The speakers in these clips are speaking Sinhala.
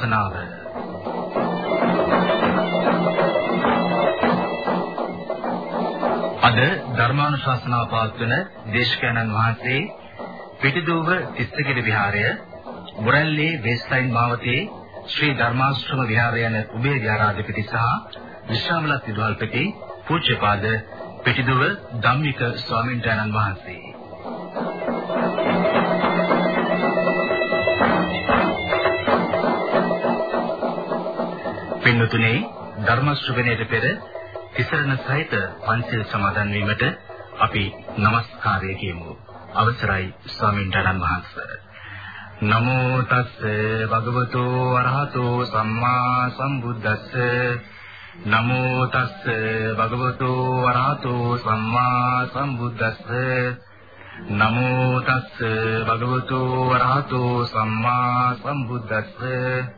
ධර්මානුශාසනාව අද ධර්මානුශාසනාව පවත්වන දේශකයන්න් වහන්සේ පිටිදුව තිස්සගිරි විහාරය මුරල්ලේ වෙස්ටයින් මාවතේ ශ්‍රී ධර්මාශ්‍රම විහාරය යන උභය විහාරාධිපති සහ විශ්‍රාමලත් විදුහල්පති පූජ්‍යපාද පිටිදුව ධම්මික ස්වාමීන් වහන්සේ. පින්තුනේ ධර්ම ශ්‍රවණයට පෙර තිසරණ සහිත පන්සිල් සමාදන් වීමට අපි নমස්කාරය කියමු. අවසරයි ස්වාමීන් වහන්සේ. නමෝ තස් භගවතු අරහතෝ සම්මා සම්බුද්දස්ස නමෝ තස් භගවතු අරහතෝ සම්මා සම්බුද්දස්ස නමෝ තස් භගවතු අරහතෝ සම්මා සම්බුද්දස්ස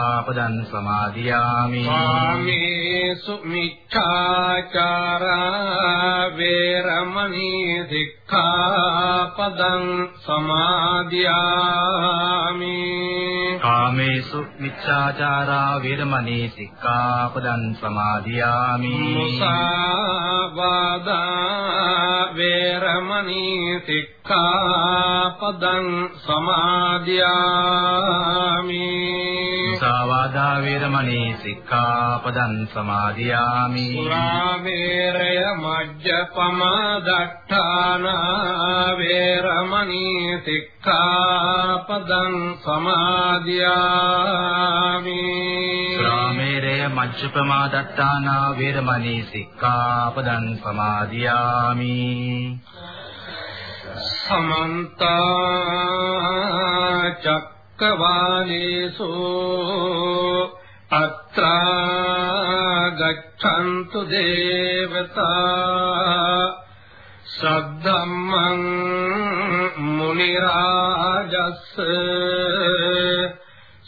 සික්ඛාපදං සමාදියාමි. ස්වාමේසු මිච්ඡාචාරා වේරමණී සික්ඛාපදං සමාදියාමි. කාමේසු මිච්ඡාචාරා වේරමණී සික්ඛාපදං සමාදියාමි. මුසාවාදා වේරමණී සික්ඛාපදං සමාදියාමි. මුසාවාදා වේරමණී සික්ඛාපදං සමාදියාමි. සුරාමේරය මජ්ජපම දට්ඨාන වේරමණී සික්ඛාපදං සමාදියාමි රාමේරය මජ්ජපමා දත්තානා වේරමණී සික්ඛාපදං සමාදියාමි. සමන්ත චක්කවාලේසු අත්‍රා ගච්ඡන්තු දේවතා සද්ධම්මං මුනි රාජස්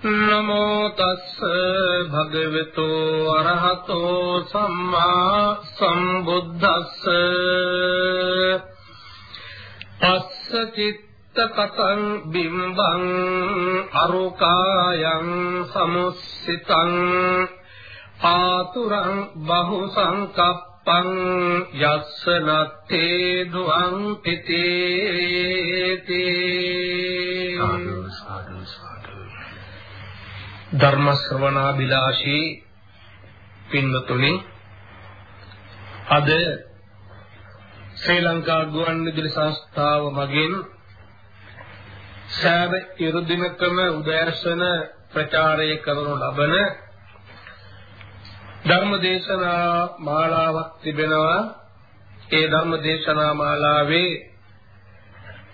නමෝ තස්ස භගවතු අරහතෝ සම්මා සම්බුද්දස්ස. පස්ස චිත්ත කතං බිම්බං අරුකායන් සමුස්සිතං ආතුරං බහු සංකප්පං යස්ස නත්තේ දුං පිතේති. ධර්ම ශ්‍රවණාබිලාෂී පින්නතුනි අද ශ්‍රී ලංකා ගුවන්විදුලි සංස්ථාව මගින් සෑම ඉරුදිනකම උදෑසන ප්‍රචාරය කරනු ලබන ධර්ම දේශනා මාලාවක් තිබෙනවා ඒ ධර්ම දේශනා මාලාවේ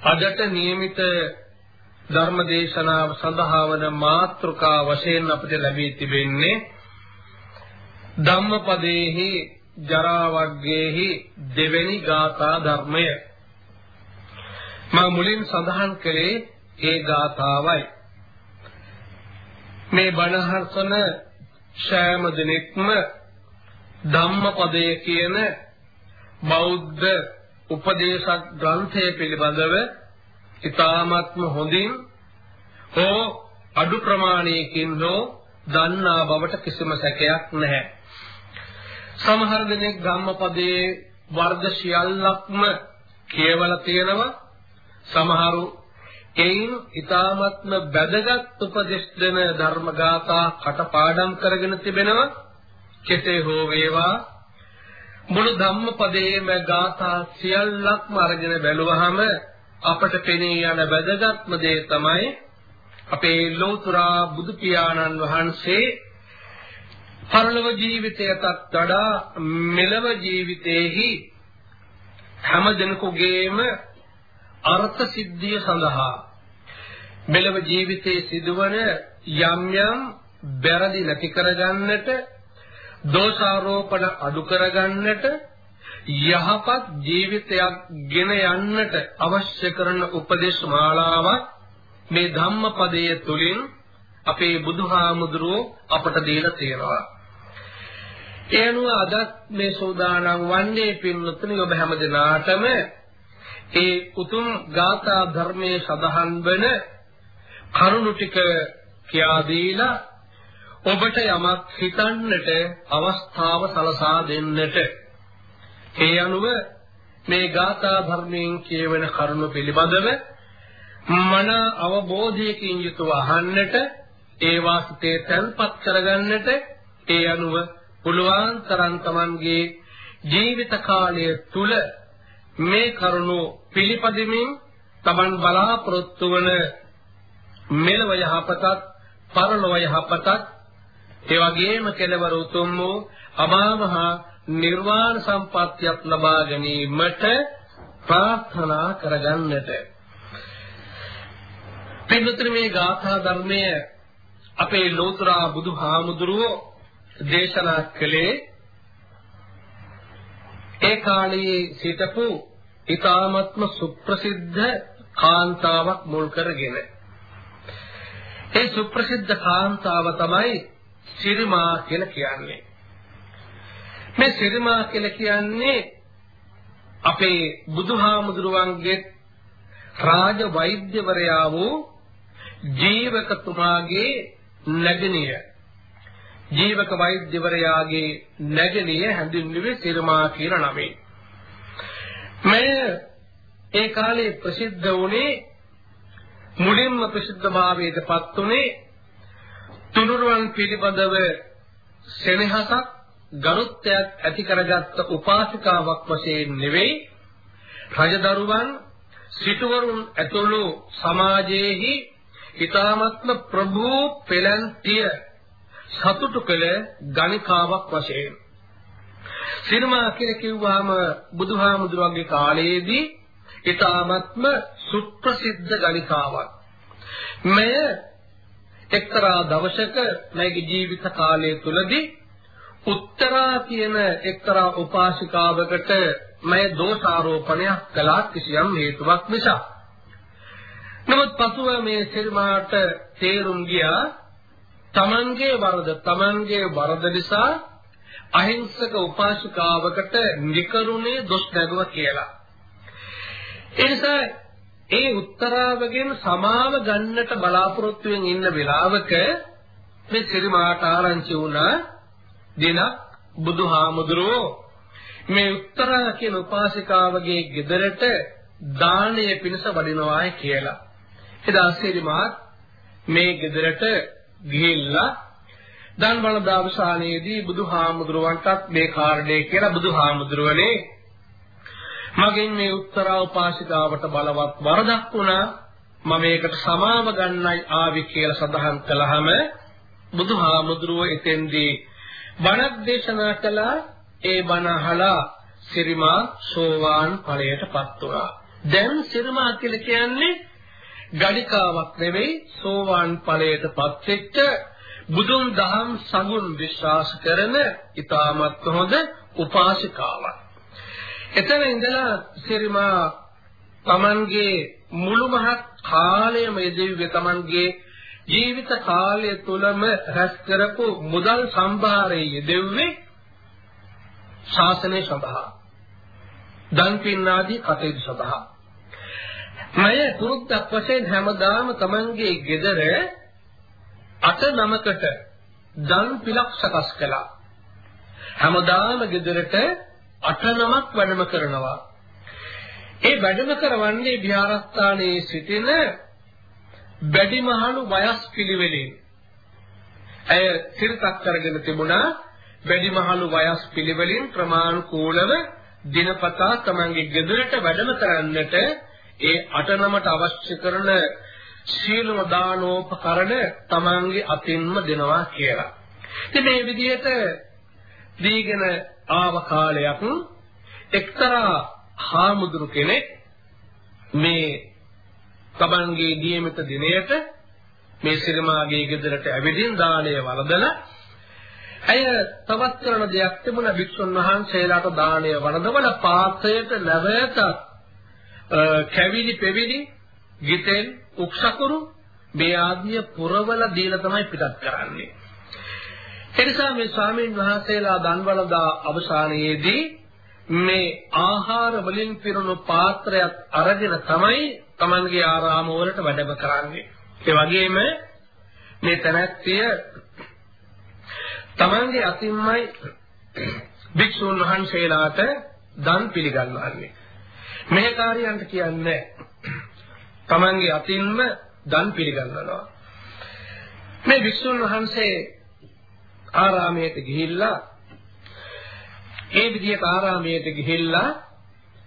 අදට નિયમિત ධර්ම දේශනාව සඳහා වන මාතෘකා වශයෙන් අපිට ලැබී තිබෙන්නේ ධම්මපදේහි ජරා වග්ගයේහි දෙවෙනි ගාථා ධර්මය. මම මුලින් සඳහන් කළේ ඒ ගාථාවයි. මේ බණහර්සන ශෑම දිනෙකම ධම්මපදය කියන බෞද්ධ උපදේශක් ග්‍රන්ථය පිළිබඳව ඊ타ත්ම හොඳින් හෝ අඩු ප්‍රමාණයකින් හෝ දන්නා බවට කිසිම සැකයක් නැහැ. සමහර දෙනෙක් ධම්මපදයේ වර්ග සියල්ලක්ම කියවලා තියෙනවා. සමහරු එයින් ඊ타ත්ම බැදගත් උපදෙස් දෙන ධර්ම ගාථා කටපාඩම් කරගෙන තිබෙනවා. කෙසේ හෝ වේවා මුළු ධම්මපදයේම ගාථා සියල්ලක්ම අරගෙන බැලුවහම අපට පෙනී යන වැදගත්ම දේ තමයි අපේ ලෝතර බුදු පියාණන් වහන්සේ පරලොව ජීවිතයටත් වඩා මෙලව ජීවිතයේහි හැම දිනකගේම අර්ථ සිද්ධිය සඳහා මෙලව ජීවිතයේ සිදුවන යම් යම් වැරදි නැති කරගන්නට දෝෂාරෝපණ අඩු කරගන්නට යහපත් ජීවිතයක් ගෙන යන්නට අවශ්‍ය කරන උපදේශ මාලාවක් මේ ධම්මපදයේ තුලින් අපේ බුදුහාමුදුරුවෝ අපට දීලා තියෙනවා. ඒ අනුව අද මේ සෝදානම් වන්නේ පින්වත්නි ඔබ හැමදෙනාටම ඒ උතුම් ගාථා ධර්මයේ සඳහන් වන කරුණු ටික කියා දීලා ඔබට යමක් හිතන්නට අවස්ථාව සලසා දෙන්නට ඒ අනුව මේ ගාථා ධර්මයෙන් කියවෙන කරුණු පිළිබඳව මන අවබෝධයකින් යුතුව අහන්නට ඒ වාසිතේ තන්පත් කරගන්නට ඒ අනුව පුළුවන් තරම් Tamanගේ ජීවිත කාලය තුල මේ කරුණු පිළිපදිමින් Taman බලාපොරොත්තු වන මෙලව යහපතත් පරලොව යහපතත් ඒ වගේම කෙලවර උතුම් වූ අමාමහා නිර්වාණ සම්පත්තියක් ලබා ගැනීමට ප්‍රාර්ථනා කරගන්නට. පින්තුනි මේ ගාථා ධර්මය අපේ ලෝතර බුදුහාමුදුරුවෝ දේශනා කළේ ඒ කාලයේ සිටපු ඊ타ත්ම සුප්‍රසිද්ධ කාන්තාවක් මුල් කරගෙන. ඒ සුප්‍රසිද්ධ කාන්තාව තමයි සිරිමා කියලා කියන්නේ. මේ සිරිමා කියලා කියන්නේ අපේ බුදුහාමුදුරුවන්ගේ රාජ වෛද්‍යවරයා වූ ජීවකතුමාගේ නැගණිය. ජීවක වෛද්‍යවරයාගේ නැගණිය හැඳින්වුවේ සිරිමා කියන නමෙන් මේ ඒ කාලේ ප්‍රසිද්ධ වුණේ මුලින්ම ප්‍රසිද්ධභාවයට පත් වුණේ තුනුරුවන් පිළිබඳව සෙනෙහසක් ගරුත්වයක් ඇති කරගත්ත උපාසිකාවක් වශයෙන් නෙවෙයි රජදරුවන් සිටුවරුන් ඇතුළු සමාජයේහි ඊ타මත්ම ප්‍රභූ පෙළන්තිය සතුටු කළ ගණිකාවක් වශයෙන්. සිනමා කියලා කිව්වහම බුදුහාමුදුරන්ගේ කාලයේදී ඊ타මත්ම සුප්‍රසිද්ධ ගණිකාවක්. මෙය එක්තරා දවසක මගේ ජීවිත කාලය තුලදී උත්තරා කියන එක්තරා උපාසිකාවකට මම දෝෂාරෝපණයක් කළා කිසියම් හේතුවක් නිසා. නමුත් පසුව මේ සිරිමාට තේරුම් ගියා තමන්ගේ වරද තමන්ගේ වරද නිසා අහිංසක උපාසිකාවකට නිකරුණේ දොස් නැගුවා කියලා. ඒ නිසා ඒ උත්තරාවගෙන් සමාව ගන්නට බලාපොරොත්තු වෙමින් ඉන්න වෙලාවක මේ සිරිමාට ආරංචි වුණා දින බුදුහාමුදුරුවෝ මේ උත්තරා කියන උපාසිකාවගේ ගෙදරට දානය පිණිස වඩිනවායි කියලා. එදා සිරිමාත් මේ ගෙදරට ගිහිල්ලා දන් බල දාවසානයේදී බුදුහාමුදුරුවන්ටත් මේ කාරණේ කියලා බුදුහාමුදුරුවනේ මගෙන් මේ උත්තරා උපාසිකාවට බලවත් වරදක් වුණා මම මේකට සමාව ගන්නයි ආවි කියලා සඳහන් කළාම බුදුහාමුදුරුව එතෙන්දී බණක් දේශනා කළා ඒ බණ අහලා සිරිමා සෝවාන් ඵලයටපත් වුණා. දැන් සිරිමා කියලා කියන්නේ ගණිකාවක් නෙවෙයි සෝවාන් ඵලයටපත් වෙච්ච බුදුන් දහම් සඟුන් විශ්වාස කරන ඊටමත් හොඳ උපාසිකාවක්. එතන ඉඳලා සිරිමා තමන්ගේ මුළු මහත් කාලයම යෙදුවේ තමන්ගේ ජීවිත කාලය තුලම රැස් කරපු මුදල් සම්භාරයේ යෙදුවේ ශාසනය සඳහා. දන් පින් ආදී කටයුතු සඳහා. මය පුරුද්දක් වශයෙන් හැමදාම තමන්ගේ ගෙදර අට නමකට දන් පිලක් සකස් කළා. හැමදාම ගෙදරට අට නමක් වැඩම කරනවා. ඒ වැඩම කරවන්නේ විහාරස්ථානයේ සිටින බැඩිමහලු වයස් පිළිවෙලින්. ඇය සිරතක් කරගෙන තිබුණා බැඩිමහලු වයස් පිළිවෙලින් ප්‍රමාණිකූලව දිනපතා තමන්ගේ ගෙදරට වැඩම කරන්නට ඒ අට නමට අවශ්‍ය කරන සීලම දානෝපකරණ තමන්ගේ අතින්ම දෙනවා කියලා. ඉතින් මේ විදිහට දීගෙන ආව කාලයක් එක්තරා හාමුදුරු කෙනෙක් මේ තමන්ගේ නියමිත දිනයට මේ සිරිමාගේ ගෙදරට ඇවිදින් දාණය වළඳලා ඇය තවත් කරන දෙයක් තිබුණා භික්ෂුන් වහන්සේලාට දාණය වළඳවල පාත්‍රයට නැවත කැවිලි පෙවිලි ගිතෙන් උක්ෂකුරු මේ ආදිය පුරවල දීලා තමයි පිටත් කරන්නේ එනිසා මේ ස්වාමීන් වහන්සේලා දන්වලදා අවසානයේදී මේ ආහාර වලින් පිරුණු පාත්‍රයක් අරගෙන තමයි Tamanගේ ආරාම වලට වැඩම කරන්නේ. ඒ වගේම මේ තනත්තිය Tamanගේ අතින්මයි භික්ෂුන් වහන්සේලාට දන් පිළිගන්වන්නේ. මේ කාර්යයන්ට කියන්නේ Tamanගේ අතින්ම දන් පිළිගන්වනවා. මේ භික්ෂුන් වහන්සේ ආරාමයට ගිහිල්ලා ඒ විදිහට ආරාමයට ගිහිල්ලා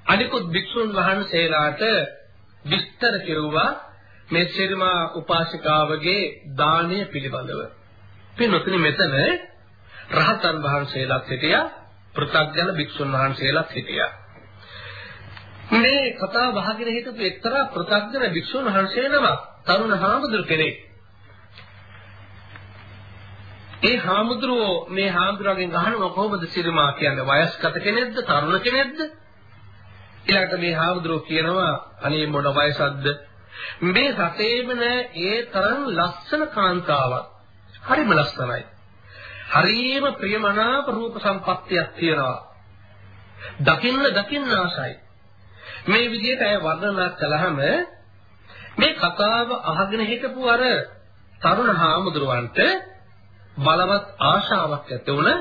අනිකුත් භික්ෂුන් වහන්සේලාට විස්තර කෙරුවා මේ ශිරමා උපාසිකාවගේ දානය පිළිබඳව. පින්වත්නි මෙතන රහතන් වහන්සේලාත් සිටියා පෘථග්ජන භික්ෂුන් වහන්සේලාත් සිටියා. මේ කතාව අහගෙන හිටපු එක්තරා පෘථග්ජන භික්ෂුන් වහන්සේ නමක් තරුණ හාමුදුරු කෙනෙක්. ඒ හාමුදුරුවෝ මේ හාමුදුරුවගෙන් අහනවා කොහොමද සිරිමා කියන්නේ වයස්ගත කෙනෙක්ද තරුණ කෙනෙක්ද ඊළඟට මේ හාමුදුරුවෝ කියනවා අනේ මොන වයසක්ද? මේ රටේම නෑ ඒ තරම් ලස්සන කාන්තාවක්. හරිම ලස්සනයි. හරිම ප්‍රියමනාප රූප සම්පත්තියක් තියෙනවා. දකින්න දකින්න ආසයි. මේ විදිහට අය වර්ණනා කළාම මේ කතාව අහගෙන හිටපු අර තරුණ හාමුදුරුවන්ට බලවත් ආශාවක් ඇති වුණ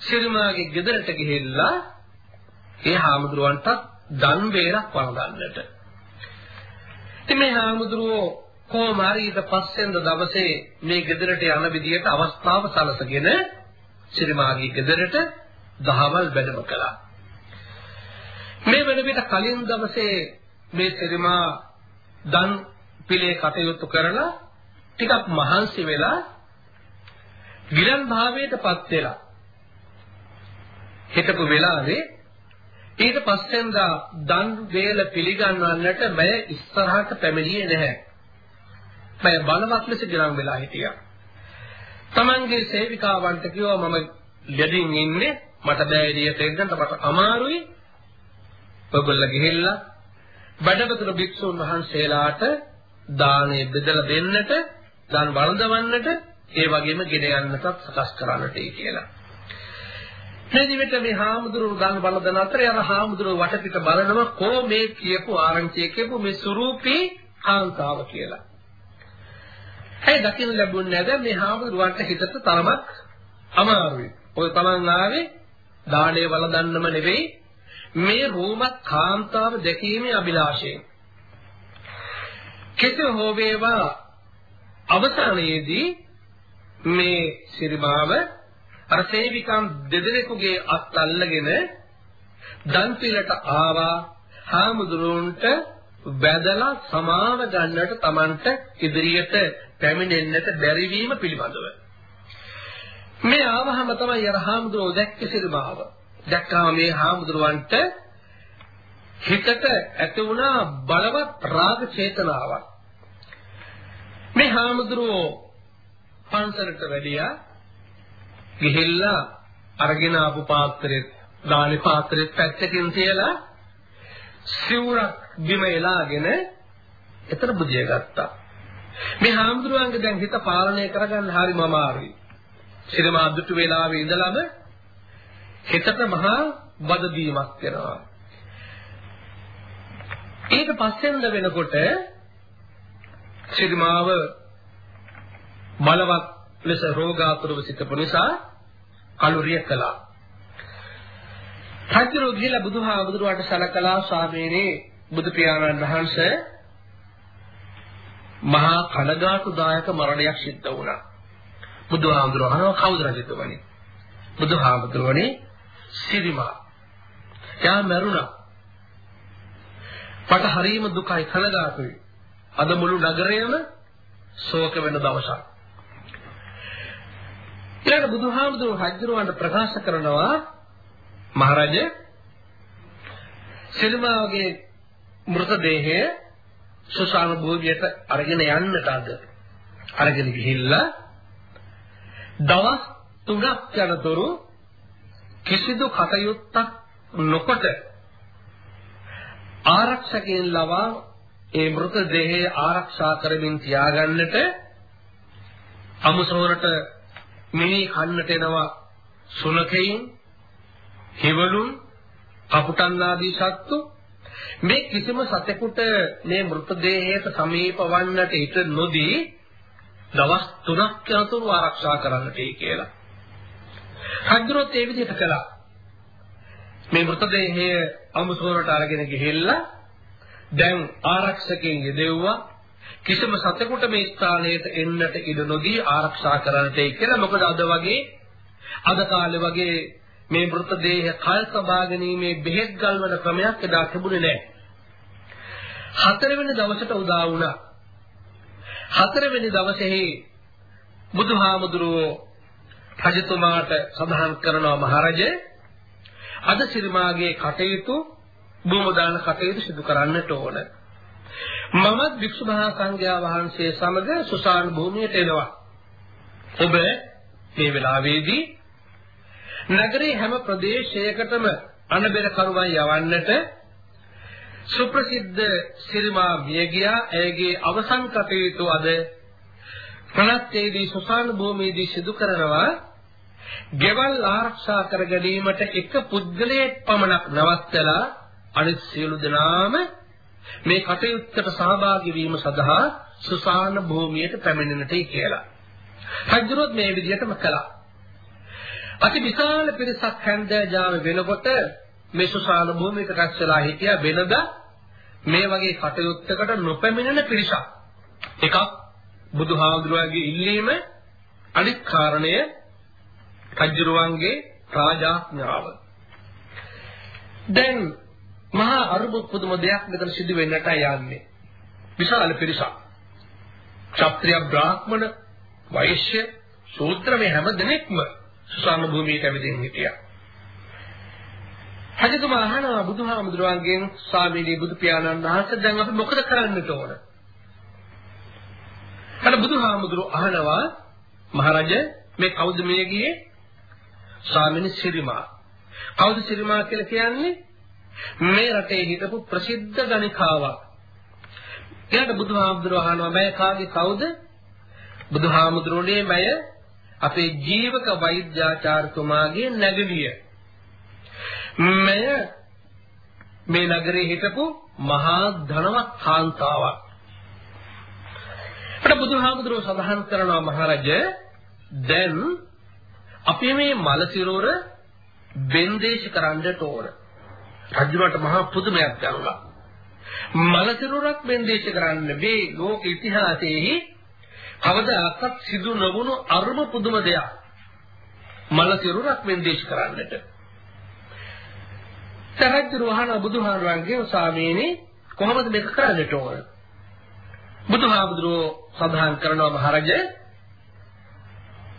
සිරිමාගේ ගෙදරට ගිහිල්ලා ඒ හාමුදුරුවන්ට දන් වේලක් වළඳන්නට. ඉතින් මේ හාමුදුරුවෝ කොහොම හරි ඊට පස්සෙන්ද දවසේ මේ ගෙදරට යන විදියට අවස්ථාව සලසගෙන සිරිමාගේ ගෙදරට දහවල් වැඩම කළා. මේ වෙන විට කලින් දවසේ මේ සිරිමා දන් පිළේ කටයුතු කරලා ටිකක් මහන්සි වෙලා ගිලන් භාවයටපත් වෙලා හිටපු වෙලාවේ ඊට පස්සෙන්දා දන් වේල පිළිගන්වන්නට මම ඉස්සරහට පැමිණියේ නැහැ. මම බලවත් ලෙස ගිලන් වෙලා හිටියා. Tamange සේවිකාවන්ට කිව්වා මම යදින් ඉන්නේ මට බෑ එළියට එන්න මට අමාරුයි. ඔයගොල්ලෝ ගිහිල්ලා බඩවතුර භික්ෂුන් වහන්සේලාට දාණය බෙදලා දෙන්නට දන් වළඳවන්නට ඒ වගේම ගෙන යන්නටත් සකස් කරන්නටයි කියලා. මේ දිවිට මේ හාමුදුරුවෝ ගන්න බලන අතරේ අර හාමුදුරුවෝ වටපිට බලනවා කො මේ කියපු ආරංචිය කියපු මේ සුරූපී කාන්තාව කියලා. ඇයි දකින්න ලැබුණේ නැද මේ හාමුදුරුවන්ට හිතට තරමක් අමාරුයි. ඔය තමන් ආවේ දාණය වළඳන්නම නෙවෙයි මේ රෝමත් කාන්තාව දැකීමේ අභිලාෂයෙන්. කෙසේ හෝ වේවා අවසානයේදී මේ සිරිමාව අර සේවිකම් දෙදෙනෙකුගේ අත් අල්ලගෙන දන් පිළට ආවා. හාමුදුරුවන්ට වැදලා සමාව ගන්නට Tamanට ඉදිරියට පැමිණෙන්නට බැරි වීම පිළිබඳව. මේ ආවහම තමයි අර හාමුදුරුවෝ දැක්ක සිරිමාව දැක්කම මේ හාමුදුරුවන්ට හිතට ඇති වුණා බලවත් රාග චේතනාවක්. මේ හාමුදුරුවෝ පන්සලට වැඩියා. ගිහිල්ලා අරගෙන ආපු පාත්‍රෙත් දානි පාත්‍රෙත් පැත්තකින් තියලා සිවුරක් බිම එලාගෙන එතන බුදිය ගත්තා. මේ හාමුදුරුවන්ගේ දැන් හිත පාලනය කරගන්න හරිම අමාරුයි. සිනමා දුටු වෙලාවේ ඉඳලම හිතට මහා වද දීමක් වෙනවා. ඊට පස්සෙන්ද වෙනකොට සිනමාව බලවත් ලෙස රෝගාතුරව සිටපු නිසා කලුරිය කළා. රජුරු ගිහිලා බුදුහාමුදුරුවන්ට සලකලා ස්වාමීනි බුදු පියාණන් වහන්සේ මහා කනගාටුදායක මරණයක් සිද්ධ වුණා. බුදුහාමුදුරුවෝ අහනවා කවුද රජතුමනි? බුදුහාමුදුරුවනේ සිරිමා. යා මරුණා. පට හරීම දුකයි කනගාටුයි. අද මුළු නගරයම ශෝක වෙන දවසක්. ඊළඟ බුදුහාමුදුරුවෝ රජුරවන්ට ප්‍රකාශ කරනවා මහරජ සිරිමාගේ මෘතදේහය සුසාන භූමියට අරගෙන යන්නට අද අරගෙන ගිහිල්ලා දවස් තුනක් යනතුරු කිසිදු කටයුත්තක් නොකොට ආරක්ෂකයන් ලවා ඒ මෘතදේහය ආරක්ෂා කරමින් තියාගන්නට අමුසොරට මිනි කන්නට එනවා සුනකයින් හිවලුන් කපුටන් ආදී සත්තු මේ කිසිම සතෙකුට මේ මෘතදේහයට සමීප වන්නට ඉත නොදී දවස් 3ක් යනතුරු ආරක්ෂා කරන්නටයි කියලා. හජ්ජරොත් ඒ විදිහට කළා. මේ මෘතදේහය අමුසොරට අරගෙන ගිහිල්ලා දැන් ආරක්ෂකයන් යෙදෙව්වා කිසිම සතෙකුට මේ ස්ථානයට එන්නට ඉඩ නොදී ආරක්ෂා කරන්නටයි කියලා මොකද අද වගේ අද කාලේ වගේ මේ මృతදේහ කල් සබා ගැනීමේ බෙහෙත් ගල්වන ක්‍රමයක් එදා තිබුණේ නැහැ. හතරවෙනි දවසට උදා වුණා. හතරවෙනි දවසේ බුදුහාමුදුරුවෝ රජතුමාට සඳහන් කරනවා මහරජේ අද සිරිමාගේ කටයුතු භූමදාන කටයුතු සිදු කරන්නට ඕන. මමත් වික්ෂු මහා සංඝයා වහන්සේ සමග සුසාන භූමියට එනවා. ඔබ මේ වෙලාවේදී නගරේ හැම ප්‍රදේශයකටම අනබෙර කරුවන් යවන්නට සුප්‍රසිද්ධ සිරිමා මියගියා ඇයගේ අවසන් කටයුතු අද ප්‍රණත්තේදී සුසාන භූමියේදී සිදු කරනවා ගෙවල් ආරක්ෂා කර ගැනීමට එක පුද්ගලයෙක් පමණක් නවත්තලා අනිත් සියලු දෙනාම මේ කටයුත්තට සහභාගී වීම සඳහා සුසාන භූමියට පැමිණෙන්නටයි කියලා. රජුරොත් මේ විදිහටම කළා. අති විශාල පිරිසක් හැන්දෑජාම වෙනකොට මේ සුසාන භූමියට රැස් වෙලා හිටියා වෙනද මේ වගේ කටයුත්තකට නොපැමිණෙන පිරිසක්. එකක් බුදුහාමුදුරුවන්ගේ ඉල්ලීම අනිත් කාරණය රජුරුවන්ගේ රාජාඥාව. දැන් මහා අරුබුත් පුදුම දෙයක් මෙතන සිදු වෙන්නට යන්නේ. විශාල පිරිසක්. ක්ෂත්‍රිය බ්‍රාහ්මණ වෛශ්‍ය ශූද්‍ර මේ හැම දෙනෙක්ම සුසාන භූමියට ඇවිදින් හිටියා. හජතුමා අහනවා බුදුහාමුදුරුවන්ගෙන් ස්වාමීනි බුදු පියාණන් වහන්සේ දැන් අපි මොකද කරන්නට ඕන? අර බුදුහාමුදුරුව අහනවා මහරජ මේ කවුද මේ ගියේ? ස්වාමීනි සිරිමා. කවුද සිරිමා කියලා කියන්නේ? මේ රටේ හිටපු ප්‍රසිද්ධ ගණිකාවක්. ඊට බුදුහාමුදුරුවෝ අහනවා මම කාගේ කවුද? බුදුහාමුදුරනේ මය අපේ ජීවක වෛද්‍යාචාර්යතුමාගේ නැගණිය. මෙය මේ නගරේ හිටපු මහා ධනවත් කාන්තාවක්. අපිට බුදුහාමුදුරුවෝ සඳහන් කරනවා මහරජ දැන් අපි මේ මල සිරුර වෙන්දේශ කරන්නට ඕන. රජුට මහා පුදුමයක් දැනුණා. මල සිරුරක් වෙන්දේශ කරන්න මේ ලෝක ඉතිහාසයේ කවදාකවත් සිදු නොවුණු අරුම පුදුම දෙයක්. මල සිරුරක් වෙන්දේශ කරන්නට. තරජ්ජු වහන බුදුහාමුදුරන්ගේ ස්වාමීනි කොහොමද මේක කරන්නට ඕන? බුදුහාමුදුරුවෝ සඳහන් කරනවා මහරජ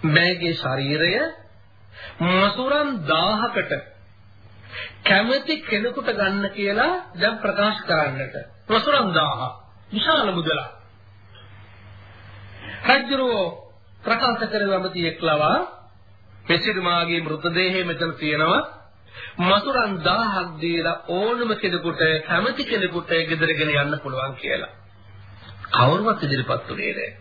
මෑගේ ශරීරය මසුරන් 1000කට කැමැති කෙනෙකුට ගන්න කියලා දැන් ප්‍රකාශ කරන්නට. මසුරන් 1000 විශාල මුදලක්. රජුරෝ ප්‍රකාශ කරවමති එක්ලවා පෙසිරුමාගේ මෘතදේහය මෙතන තියෙනවා මසුරන් 1000ක් දීලා ඕනම කෙනෙකුට කැමති කෙනෙකුට ගෙදරගෙන යන්න පුළුවන් කියලා. කවුරුවත් ඉදිරිපත් උනේ නැහැ.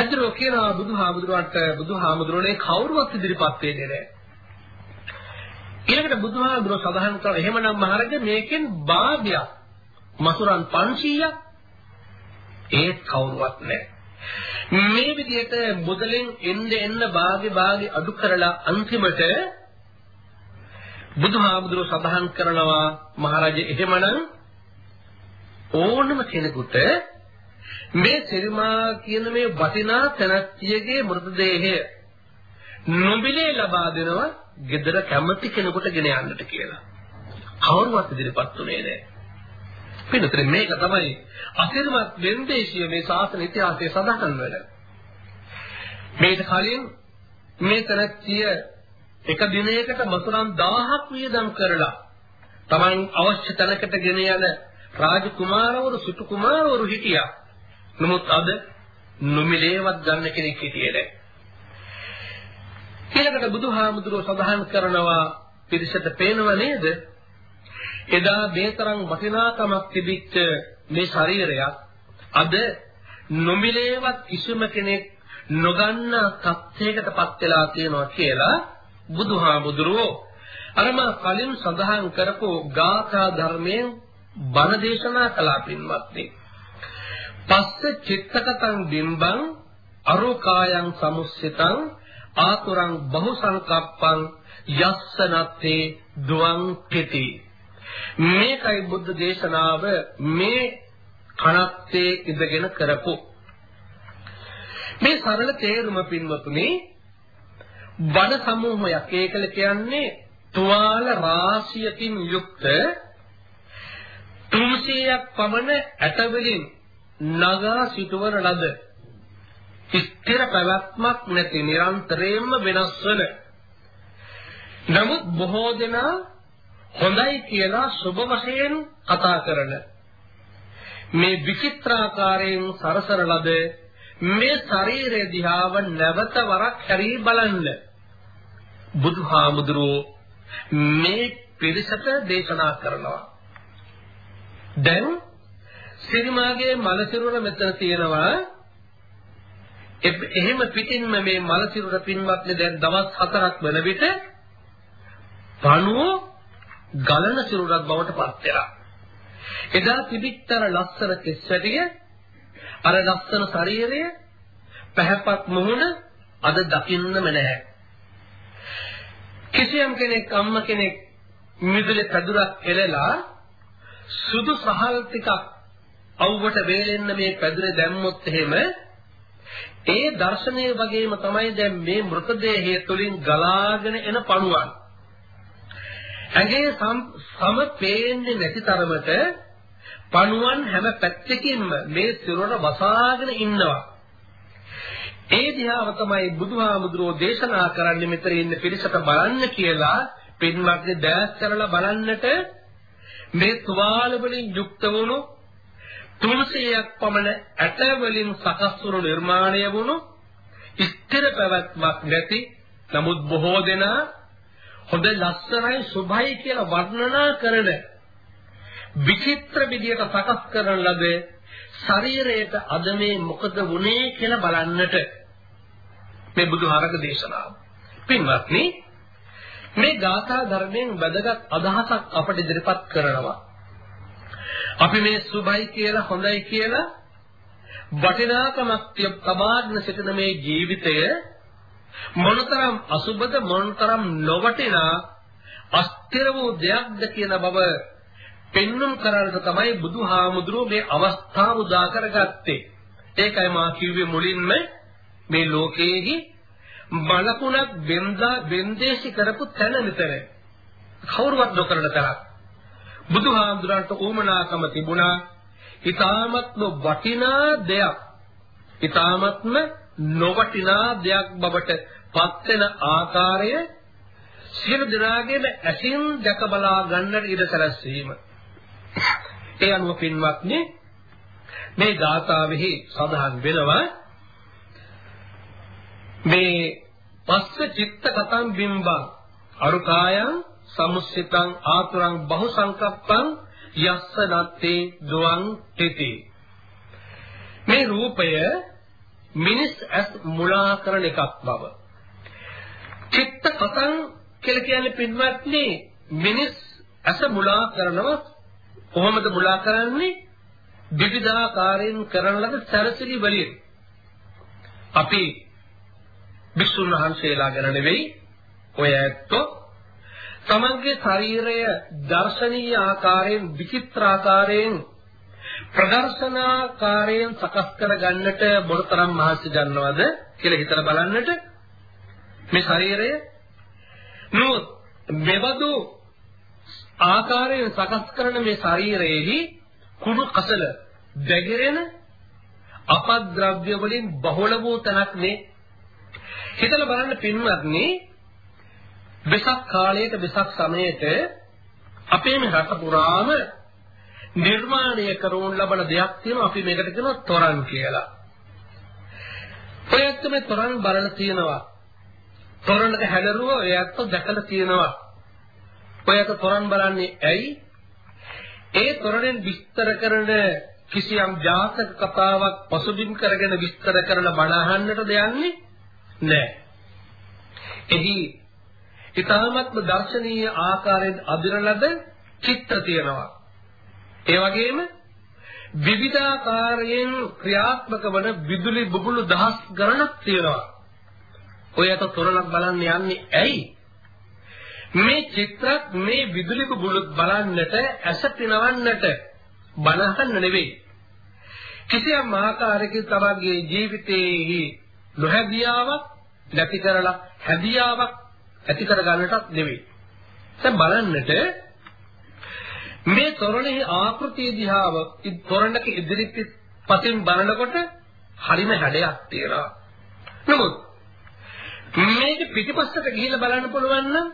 රජුරෝ කියනවා බුදුහාමුදුරුවන්ට බුදුහාමුදුරනේ කවුරුවත් ඉදිරිපත් වෙන්නේ නැහැ. ඊළඟට බුදුහාමුදුරුවෝ සඳහන් කරා එහෙමනම් මහරජ මේකෙන් භාගයක් මසුරන් 500ක් ඒත් කවුරුවත් නැහැ. මේ විදිහට මුදලෙන් එන්න එන්න භාගෙ භාගෙ අඩු කරලා අන්තිමට බුදුහාමුදුරුවෝ සඳහන් කරනවා මහරජ එහෙමනම් ඕනම කෙනෙකුට මේ සිරිමා කියන මේ වටිනා තනත්තියගේ මෘතදේහය නොබිලේ ලබා දෙනවා. Gedara කැමති කෙනෙකුට ගෙන යන්නට කියලා. කවුරුවත් ඉදිරිපත් උනේ නැහැ. පින්නතර මේක තමයි අසිරිමත් වෙන්දේශීය මේ ශාසන ඉතිහාසයේ සඳහන් වෙන. මේක කලින් මේ තනත්තිය එක දිනයකට මසුරන් 1000ක් වියදම් කරලා Taman අවශ්‍ය තැනකට ගෙන යන රාජකුමාරවරු සිටු කුමාරවරු හිටියා. නමුත් අද නොමිලේවත් ගන්න කෙනෙක් හිටියේ නැහැ. ඊළඟට බුදුහාමුදුරුව සඳහන් කරනවා පිරිසට පේනව නේද? එදා මේතරම් වටිනාකමක් තිබිච්ච මේ ශරීරයක් අද නොමිලේවත් කිසිම කෙනෙක් නොගන්න තත්යකටපත් වෙලා තියෙනවා කියලා බුදුහාමුදුරුවෝ අරම කලින් සඳහන් කරපු ගාථා ධර්මයෙන් බණ දේශනා කළා පින්වත්නි. පස්ස චිත්තකතං බිම්බං අරුකායන් සමුස්සිතං ආතුරං බහුසංකප්පං යස්සනත්තේ දුවං කෙති මේකයි බුද්ධ දේශනාව මේ කණත්තේ ඉඳගෙන කරපු. මේ සරල තේරුම පින්වතුනි වන සමූහයක්. ඒකල කියන්නේ තුවාල රාශියකින් යුක්ත 300ක් පමණ ඇටවලින් නගා සිටවන ලද ස්ථිර පැවැත්මක් නැති නිරන්තරයෙන්ම වෙනස් වන. නමුත් බොහෝ දෙනා හොඳයි කියලා සුබ වශයෙන් කතා කරන. මේ විචිත්‍රාකාරයෙන් සරසන ලද මේ ශරීරය දිහාව නැවත වරක් හැරී බලන්න. බුදුහාමුදුරුවෝ මේ පිරිසට දේශනා කරනවා. දැන් සිරිමාගේ මනසිරුර මෙතන තියෙනවා එහෙම පිටින්ම මේ මනසිරුර පින්වත්නි දැන් දවස් 4ක් වෙන විට පණුව ගලන සිරුරක් බවට පත් වෙලා. එදා තිබිච්චර ලස්සන කෙස්වැටිය අර ලස්සන ශරීරය පැහැපත් මුහුණ අද දකින්නම නැහැ. කිසියම් කෙනෙක් අම්ම කෙනෙක් මිදුලේ පැදුරක් එලලා සුදු සහල් ටිකක් අවුවට වේලෙන්න මේ පැදුරේ දැම්මොත් එහෙම ඒ දර්ශනය වගේම තමයි දැන් මේ මృతදේහය තුලින් ගලාගෙන එන පණුවන්. ඇඟේ සම පේන්නේ නැති තරමට පණුවන් හැම පැත්තකින්ම මේ සිරුර වසාගෙන ඉන්නවා. ඒ දිහාව තමයි බුදුහාමුදුරෝ දේශනා කරන්නේ මෙතන ඉන්න පිරිසට බලන්න කියලා පින්වත්නි දැස් කරලා බලන්නට මේ තුවාල වලින් යුක්ත වුණු 300ක් පමණ ඇට වලින් සකස් වුණු නිර්මාණය වුණු ස්ථිර පැවැත්මක් නැති නමුත් බොහෝ දෙනා හොඳ ලස්සනයි සුභයි කියලා වර්ණනා කරන විචිත්‍ර විදියට සකස් කරන ලද ශරීරයට අද මේ මොකද වුනේ කියලා බලන්නට මේ බුදුහාරක දේශනාව. පින්වත්නි මේ ගාථා ධර්මයෙන් වැදගත් අදහසක් අපට ඉදිරිපත් කරනවා. අපි මේ සුභයි කියලා හොඳයි කියලා වටිනාකමක් තබාගෙන සිටින මේ ජීවිතය මොනතරම් අසුබද මොනතරම් නොවටිනා අස්තිර වූ දෙයක්ද කියන බව පෙන්වුම් කරන්නට තමයි බුදුහාමුදුරුවෝ මේ අවස්ථාව උදා කරගත්තේ. ඒකයි මා කිව්වේ මුලින්ම මේ ලෝකයේහි බලකුණක් වෙන්දා වෙන්දේසි කරපු තැන විතර කවුරුවත් නොකරන තරක් බුදුහාමුදුරන්ට උමනාකම තිබුණා ඊ타මත්ම වටිනා දෙයක් ඊ타මත්ම නොවටිනා දෙයක් බවට පත් වෙන ආකාරය සියලු දෙනාගේම ඇසින් දැක බලා ගන්නට ඉඩ සැලසීම. ඒ අනුව පින්වත්නි මේ ගාථාවෙහි සඳහන් වෙනවා මේ පස්ස චිත්ත කතං බිම්බං අරුකායන් සමුස්සිතං ආතුරං බහු සංකප්පං යස්ස නත්තේ දුවං තෙති. මේ රූපය මිනිස් ඇස් මුලා කරන එකක් බව. චිත්ත කතං කියලා කියන්නේ පින්වත්නි මිනිස් ඇස මුලා කරනවා කොහොමද මුලා කරන්නේ? විවිධාකාරයෙන් කරන ලද සැරසිලි වලින්. අපි විසුණු වහන්සේලා ගැන නෙවෙයි ඔය ඇත්තෝ තමන්ගේ ශරීරය දර්ශනීය ආකාරයෙන් විචිත්‍ර ආකාරයෙන් ප්‍රදර්ශනාකාරයෙන් සකස් කර ගන්නට මොනතරම් මහන්සි ගන්නවද කියලා හිතලා බලන්නට මේ ශරීරය නමුත් මෙබඳු ආකාරයෙන් සකස් කරන මේ ශරීරයේහි කුණු කසල දැගිරෙන අපද්‍රව්‍ය වලින් බහුල වූ තැනක් නේ හිතලා බලන්න පින්වත්නි වෙසක් කාලයක වෙසක් සමයේට අපේ මේ රට පුරාම නිර්මාණය කරවුන් ලබන දෙයක් තියෙනවා අපි මේකට කියනවා තොරන් කියලා. ඔයත් මේ තොරන් බලන තියෙනවා. තොරණක හැදරුව ඔයත් දැකලා තියෙනවා. ඔයත් තොරන් බලන්නේ ඇයි? ඒ තොරණෙන් විස්තර කරන කිසියම් ජාතක කතාවක් පසුබිම් කරගෙන විස්තර කරන බණ අහන්නට දෙන්නේ නැහැ. එහි ඊ타මත්ම දර්ශනීය ආකාරයෙන් අදිරලද චිත්‍ර තියෙනවා. ඒ වගේම විවිධාකාරයෙන් ක්‍රියාත්මක වන විදුලි බුබුලු දහස් ගණනක් තියෙනවා. ඔයත තොරණක් බලන්න යන්නේ ඇයි? මේ චිත්‍රත් මේ විදුලි බුබුලු බලන්නට ඇස පිනවන්නට බලහන්න නෙවෙයි. කිසියම් ආකාරයකින් තමගේ ජීවිතයේ නොහැදියාවක් නැති කරලා හැදියාවක් ඇති කර ගන්නටත් නෙවෙයි. දැන් බලන්නට මේ තොරණේ ආකෘතිය දිහාව තොරණක ඉදිරිපත් පතින් බලනකොට හරිම හැඩයක් තියෙනවා. නමුත් මේක පිටිපස්සට ගිහිල්ලා බලන්න පුළුවන් නම්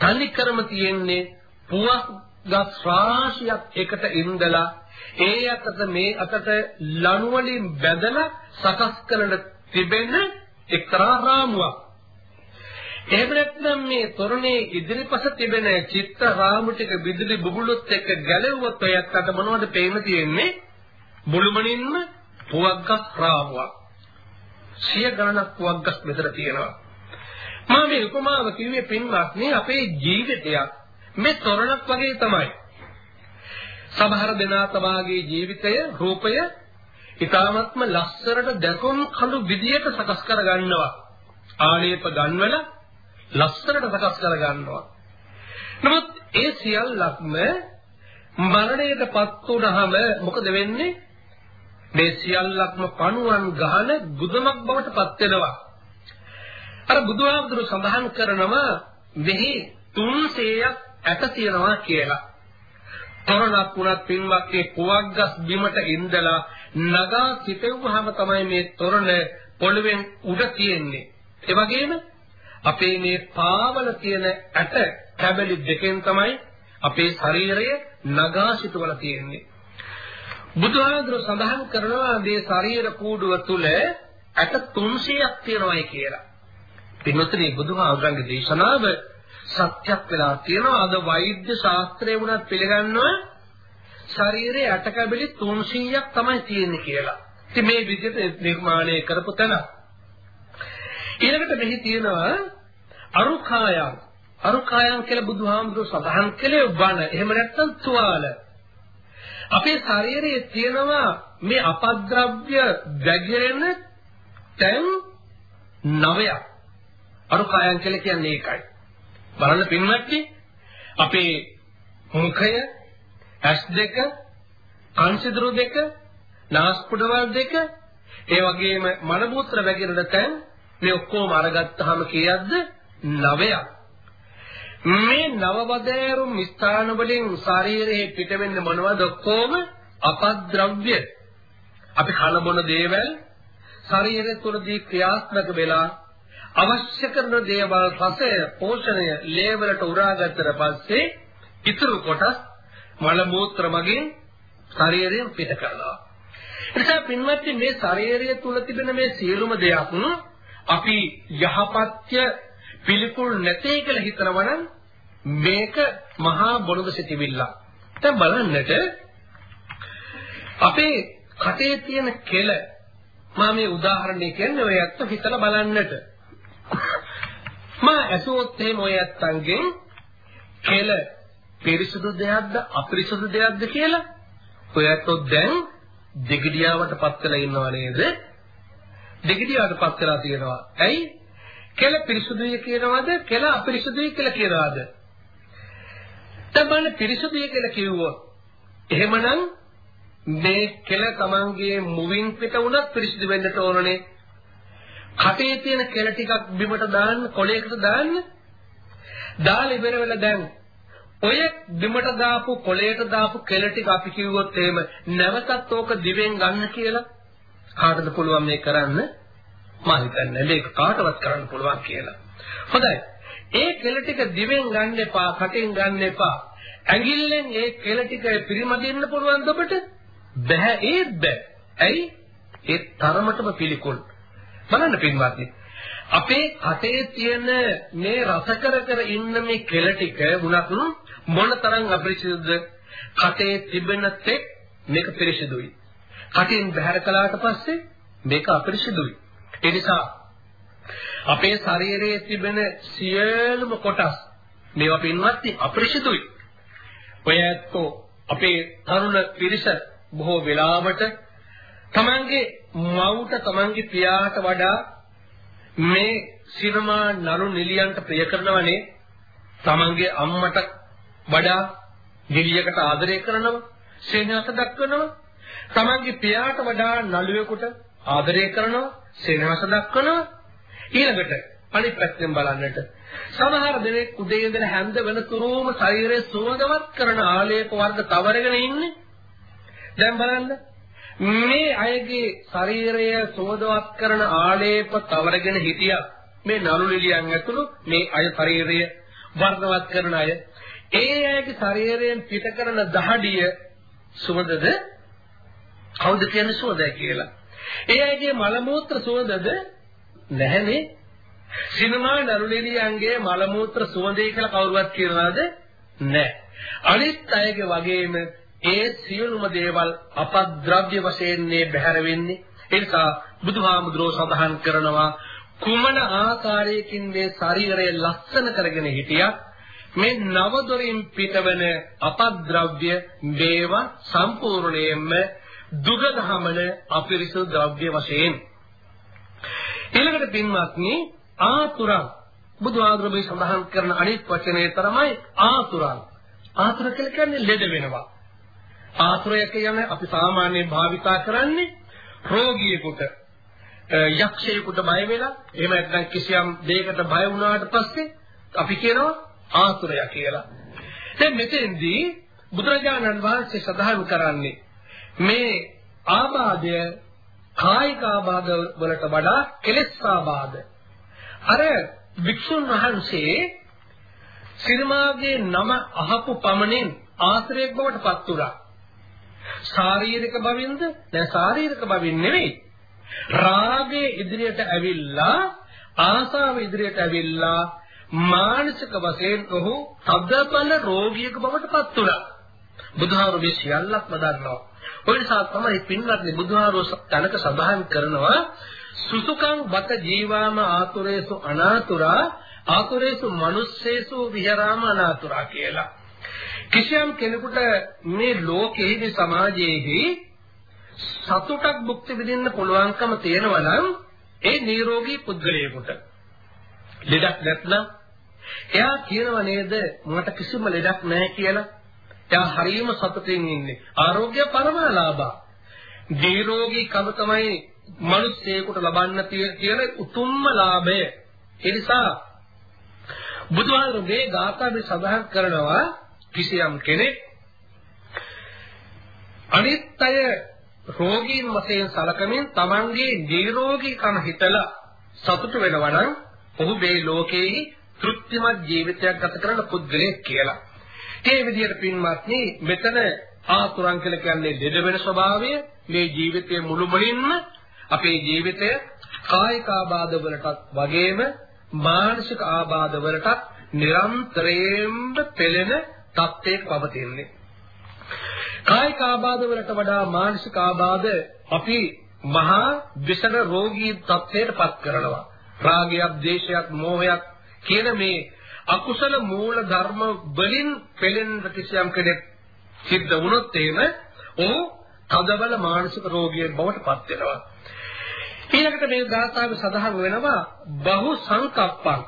තනි කරම තියෙන්නේ පුවක් ගස් රාශියක් එකට ඉඳලා ඒ අතට මේ අතට ලණු වලින් බැඳලා සකස් කරන තිබෙන එක්තරා රාමුවක්. එහෙම නැත්නම් මේ තොරණේ ඉදිරිපස තිබෙන චිත්ත රාමු ටික විදුලි බුබුලුත් එක්ක ගැලෙව්වොත් ඔයත් අත මොනවද පේන්න තියෙන්නේ? මුළුමනින්ම පුවක්ගස් රාමුවක්. සිය ගණනක් පුවක්ගස් මෙතන තියෙනවා. මම මේ උපමාව කිව්වේ පින්වත්නි අපේ ජීවිතයක් මේ තොරණක් වගේ තමයි. සමහර දෙනා තමාගේ ජීවිතය රූපය ඊ타මත්ම ලස්සරට දැකුම් කඳු විදියට සකස් කර ගන්නවා. ආලේප ගන්වලා ලස්සනට සකස් කර ගන්නවා. නමුත් ඒ සියල්ලක්ම මරණයටපත් වුනහම මොකද වෙන්නේ? මේ සියල්ලක්ම පණුවන් ගහන ගුදමක් බවට පත් වෙනවා. අර බුදුහාමුදුරු සඳහන් කරනවා මෙහි 300ක් ඇට තියනවා කියලා. තොරණක් වුණත් පින්වත්ගේ කුවක්ගස් බිමට ඉඳලා නගා සිටවුවාම තමයි මේ තොරණ පොළවෙන් උඩ තියෙන්නේ. ඒ වගේම අපේ මේ පාවල තියෙන ඇට කැබලි දෙකෙන් තමයි අපේ ශරීරය නගා සිටවල තියෙන්නේ. බුදුහාමුදුර සඳහන් කරනවා මේ ශරීර කූඩුව තුල ඇට 300ක් තියෙනවායි කියලා. පින්වත්නි බුදුහාමුදුරන්ගේ දේශනාව සත්‍යක් වෙලා තියෙනවා. අද වෛද්‍ය ශාස්ත්‍රය වුණත් පිළිගන්නවා ශරීරයේ ඇටකැබලි 300ක් තමයි තියෙන්නේ කියලා. ඉතින් මේ විදිහට නිර්මාණය කරපු තැන. ඊළඟට මෙහි තියෙනවා අරුකායන්. අරුකායන් කියලා බුදුහාමුදුරුවෝ සඳහන් කළේ වන. එහෙම නැත්නම් තුවාල. අපේ ශරීරයේ තියෙනවා මේ අපද්‍රව්‍ය වැగిරෙන තැන් නවයක්. අරුකායන් කියලා කියන්නේ ඒකයි. බලන්න පින්වත්නි අපේ මුඛය, ඇස් දෙක, කන්සිදුරු දෙක, නාස්පුඩවල් දෙක, ඒ වගේම මල මූත්‍ර වැగిරෙන තැන් මේ ඔක්කොම අරගත්තාම කීයක්ද? 9ක්. මේ නවවදෑරුම් ස්ථාන වලින් ශරීරයේ පිට වෙන්නේ මොනවද ඔක්කොම අපද්‍රව්‍ය. අපි කන බොන දේවල් ශරීරය තුළදී ක්‍රියාත්මක වෙලා අවශ්‍ය කරන දේවල් රසය පෝෂණය ලේවලට උරාගත්තට පස්සේ ඉතුරු කොටස් මල මූත්‍ර මගින් ශරීරයෙන් පිට කරනවා. එනිසා පින්වත්නි මේ ශරීරය තුල තිබෙන මේ සියලුම දෙයක් අපි යහපත්ය පිළිකුල් නැtei කියලා හිතනවා නම් මේක මහා බොළඳ සිටිවිල්ල. දැන් බලන්නට අපේ කටේ තියෙන කෙල මම මේ උදාහරණය කියන්නේ ඔය ඇත්ත හිතලා බලන්නට. මම ඇසුවොත් එහෙම ඔය ඇත්තන්ගෙන් කෙල පිරිසුදු දෙයක්ද අපිරිසුදු දෙයක්ද කියලා ඔය ඇත්තෝ දැන් දෙගිඩියාවට පත් වෙලා ඉන්නව නේද? දෙගිඩියාවට පත් වෙලා තියෙනවා. ඇයි? කෙල පිරිසුදුයි කියනවාද? කෙල අපිරිසුදුයි කියලා කියනවාද? තමන්න පිරිසුදුයි කියලා කිව්වොත් එහෙමනම් මේ කෙල තමන්ගේ මුවින් පිට වුණත් පිරිසිදු වෙන්නට ඕනනේ. කටේ තියෙන කෙල ටිකක් බිමට දාන්න, කොළයකට දාන්න. දාලා ඉවර වෙලා දැන් ඔය බිමට දාපු කොළයට දාපු කෙල ටික අපි කිව්වොත් එහෙම නැවතත් ඕක දිවෙන් ගන්න කියලා කාටද පුළුවන් මේ කරන්න? මම හිතන්නේ මේක කාටවත් කරන්න පුළුවන් කියලා. හොඳයි. ඒ කෙල ටික දිවෙන් ගන්න එපා, කටින් ගන්න එපා. ඇඟිල්ලෙන් ඒ කෙල ටික පිරිමදින්න පුළුවන් ඔබට? බෑ ඒත් බෑ. ඇයි? ඒ තරමටම පිළිකුල්. බලන්න පින්වත්නි. අපේ කටේ තියෙන මේ රස කර කර ඉන්න මේ කෙල ටික වුණත් මොනතරම් අපිරිසිදුද? කටේ තිබෙන තෙක් මේක පිරිසිදුයි. කටින් බහැර කළාට පස්සේ මේක අපිරිසිදුයි. ඒ නිසා අපේ ශරීරයේ තිබෙන සියලුම කොටස් මේවා පින්වත්නි අපිරිසිදුයි. ඔය ඇත්තෝ අපේ තරුණ පිරිස බොහෝ වෙලාවට තමන්ගේ මව්ට තමන්ගේ පියාට වඩා මේ සිනමා නරු නිලියන්ට ප්‍රිය කරනවනේ තමන්ගේ අම්මට වඩා නිලියකට ආදරය කරනවා සෙනෙහස දක්වනවා තමන්ගේ පියාට වඩා නළුවෙකුට ආදරය කරනවා සෙනෙහස දක්වනවා. ඊළඟට අනිත් පැත්තෙන් බලන්නට සමහර දෙනෙක් උදේ ඉඳලා හැන්ද වෙනතුරුම ශරීරයේ සුවඳවත් කරන ආලේප වර්ග තවරගෙන ඉන්නේ. දැන් බලන්න. මේ අයගේ ශරීරය සුවඳවත් කරන ආලේප තවරගෙන හිටියා. මේ නළු නිලියන් ඇතුළු මේ අය ශරීරය වර්ණවත් කරන අය. ඒ අයගේ ශරීරයෙන් පිට කරන දහඩිය සුවඳද කවුද කියන්නේ සුවඳයි කියලා. ඒ අයගේ මල මූත්‍ර සුවඳද නැහැනේ. සිනමා නරුලිලියන්ගේ මල මූත්‍ර සුවඳයි කියලා කවුරුවත් කියනවාද? නැහැ. අනිත් අයගේ වගේම ඒ සියලුම දේවල් අපද්‍රව්‍ය වශයෙන් නේ බැහැර වෙන්නේ. ඒ නිසා බුදුහාමුදුරෝ සඳහන් කරනවා කුමන ආකාරයකින් මේ ශරීරය ලස්සන කරගෙන හිටියත් මේ නව දොරින් පිටවන අපද්‍රව්‍ය මේවා සම්පූර්ණයෙන්ම දුගදහමන අපිරිසුදු ද්‍රව්‍ය වශයෙන්. ඊළඟට පින්වත්නි ආතුරං. බුදු ආගමේ සඳහන් කරන අනිත් වචනේ තමයි ආතුරං. ආතුර කියලා කියන්නේ ලෙඩ වෙනවා. ආතුරය කියන්නේ අපි සාමාන්‍යයෙන් භාවිතා කරන්නේ රෝගියෙකුට. යක්ෂයෙකුට බය වෙලා එහෙම නැත්නම් කිසියම් දෙයකට බය වුණාට පස්සේ අපි කියනවා ආතුරය කියලා. දැන් මෙතෙන්දී බුදුරජාණන් වහන්සේ සඳහන් කරන්නේ මේ ආබාධය කායික ආබාධ වලට වඩා කෙලෙස් ආබාධ. අර වික්ෂුන් වහන්සේ සිනමාගේ නම අහපු පමණින් ආශ්‍රයයක් බවට පත් වුණා. ශාරීරික භවෙන්ද? දැන් ශාරීරික භවෙන් නෙවෙයි. රාගයේ ඉදිරියට ඇවිල්ලා ආසාව ඉදිරියට ඇවිල්ලා මානසික වශයෙන් ඔහු තදබල රෝගියෙකු බවට පත් වුණා. බුදුහාරු මේ සියල්ලක්ම දන්නවා. ඔය නිසා තමයි පින්වත්නි බුදුහාරු තනක සඳහන් කරනවා සුසුකං වත ජීවාම ආතුරේසු අනාතුරා ආතුරේසු මනුස්සේසු විහරාම අනාතුරා කියලා. කිසියම් කෙනෙකුට මේ ලෝකෙහි සමාජයේහි සතුටක් භුක්ති විඳින්න පුළුවන්කම තියෙනවා නම් ඒ නිරෝගී පුද්ගලයෙකුට ලෙඩක් නැත්නම් එයා කියනව නේද මට කිසිම ලෙඩක් නැහැ කියලා. එයා හරියම සතුටින් ඉන්නේ. ආරෝග්‍ය පරමාලාභා. නිරෝගීකම තමයි මිනිස්සෙකුට ලබන්න තියෙන උතුම්ම ලාභය. ඒ නිසා බුදුහාමුදුරු මේ ගාථාවේ සඳහන් කරනවා කිසියම් කෙනෙක් අනිත්‍ය රෝගීන් වශයෙන් සලකමින් තමන්ගේ නිරෝගීකම හිතලා සතුට වෙනවා නම් ඔහු මේ ලෝකයේ තෘප්තිමත් ජීවිතයක් ගත කරන පුද්ගලයෙක් කියලා. ඒ විදිහට පින්වත්නි මෙතන ආතුරං කියලා කියන්නේ දෙද වෙන ස්වභාවය මේ ජීවිතයේ මුළුමනින්ම අපේ ජීවිතය කායික ආබාධ වලටත් වගේම මානසික ආබාධ වලටත් නිරන්තරයෙන්ම පෙළෙන තත්ත්වයක පවතින්නේ. කායික ආබාධ වලට වඩා මානසික ආබාධ අපි මහා විෂණ රෝගී තත්ත්වයට පත් කරනවා. රාගයක්, දේශයක්, මෝහයක් කියන මේ අකුසල මූල ධර්ම වලින් පෙළෙන කිසියම් කෙනෙක් සිද්ධ වුණොත් එහෙම ඔහු කදබල මානසික රෝගියෙක් බවට පත් වෙනවා. ඊළඟට මේ ගාථාවේ සඳහන් වෙනවා බහු සංකප්පං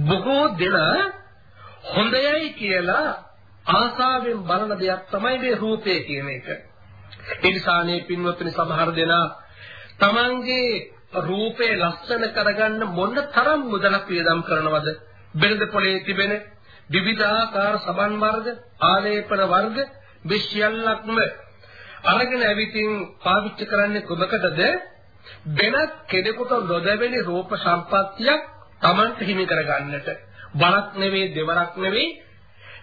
බොහෝ දෙනා හොඳයයි කියලා ආසාවෙන් බලන දෙයක් තමයි මේ රූපය කියන එක. ඒ නිසා මේ පින්වත්නි සමහර දෙනා තමන්ගේ රූපේ ලස්සන කරගන්න මොන තරම් මුදලක් වියදම් කරනවද? බෙරද පොලේ තිබෙන විවිධාකාර සබන් වර්ග, ආලේපන වර්ග විශ්යල්ලක්ම අරගෙන ඇවිතින් පාවිච්චි කරන්නේ කුමකටද? වෙනත් කෙනෙකුට නොදැවෙන රූප සම්පත්තියක් Tamanට හිමි කරගන්නට. බලක් නෙවෙයි, දෙවරක් නෙවෙයි,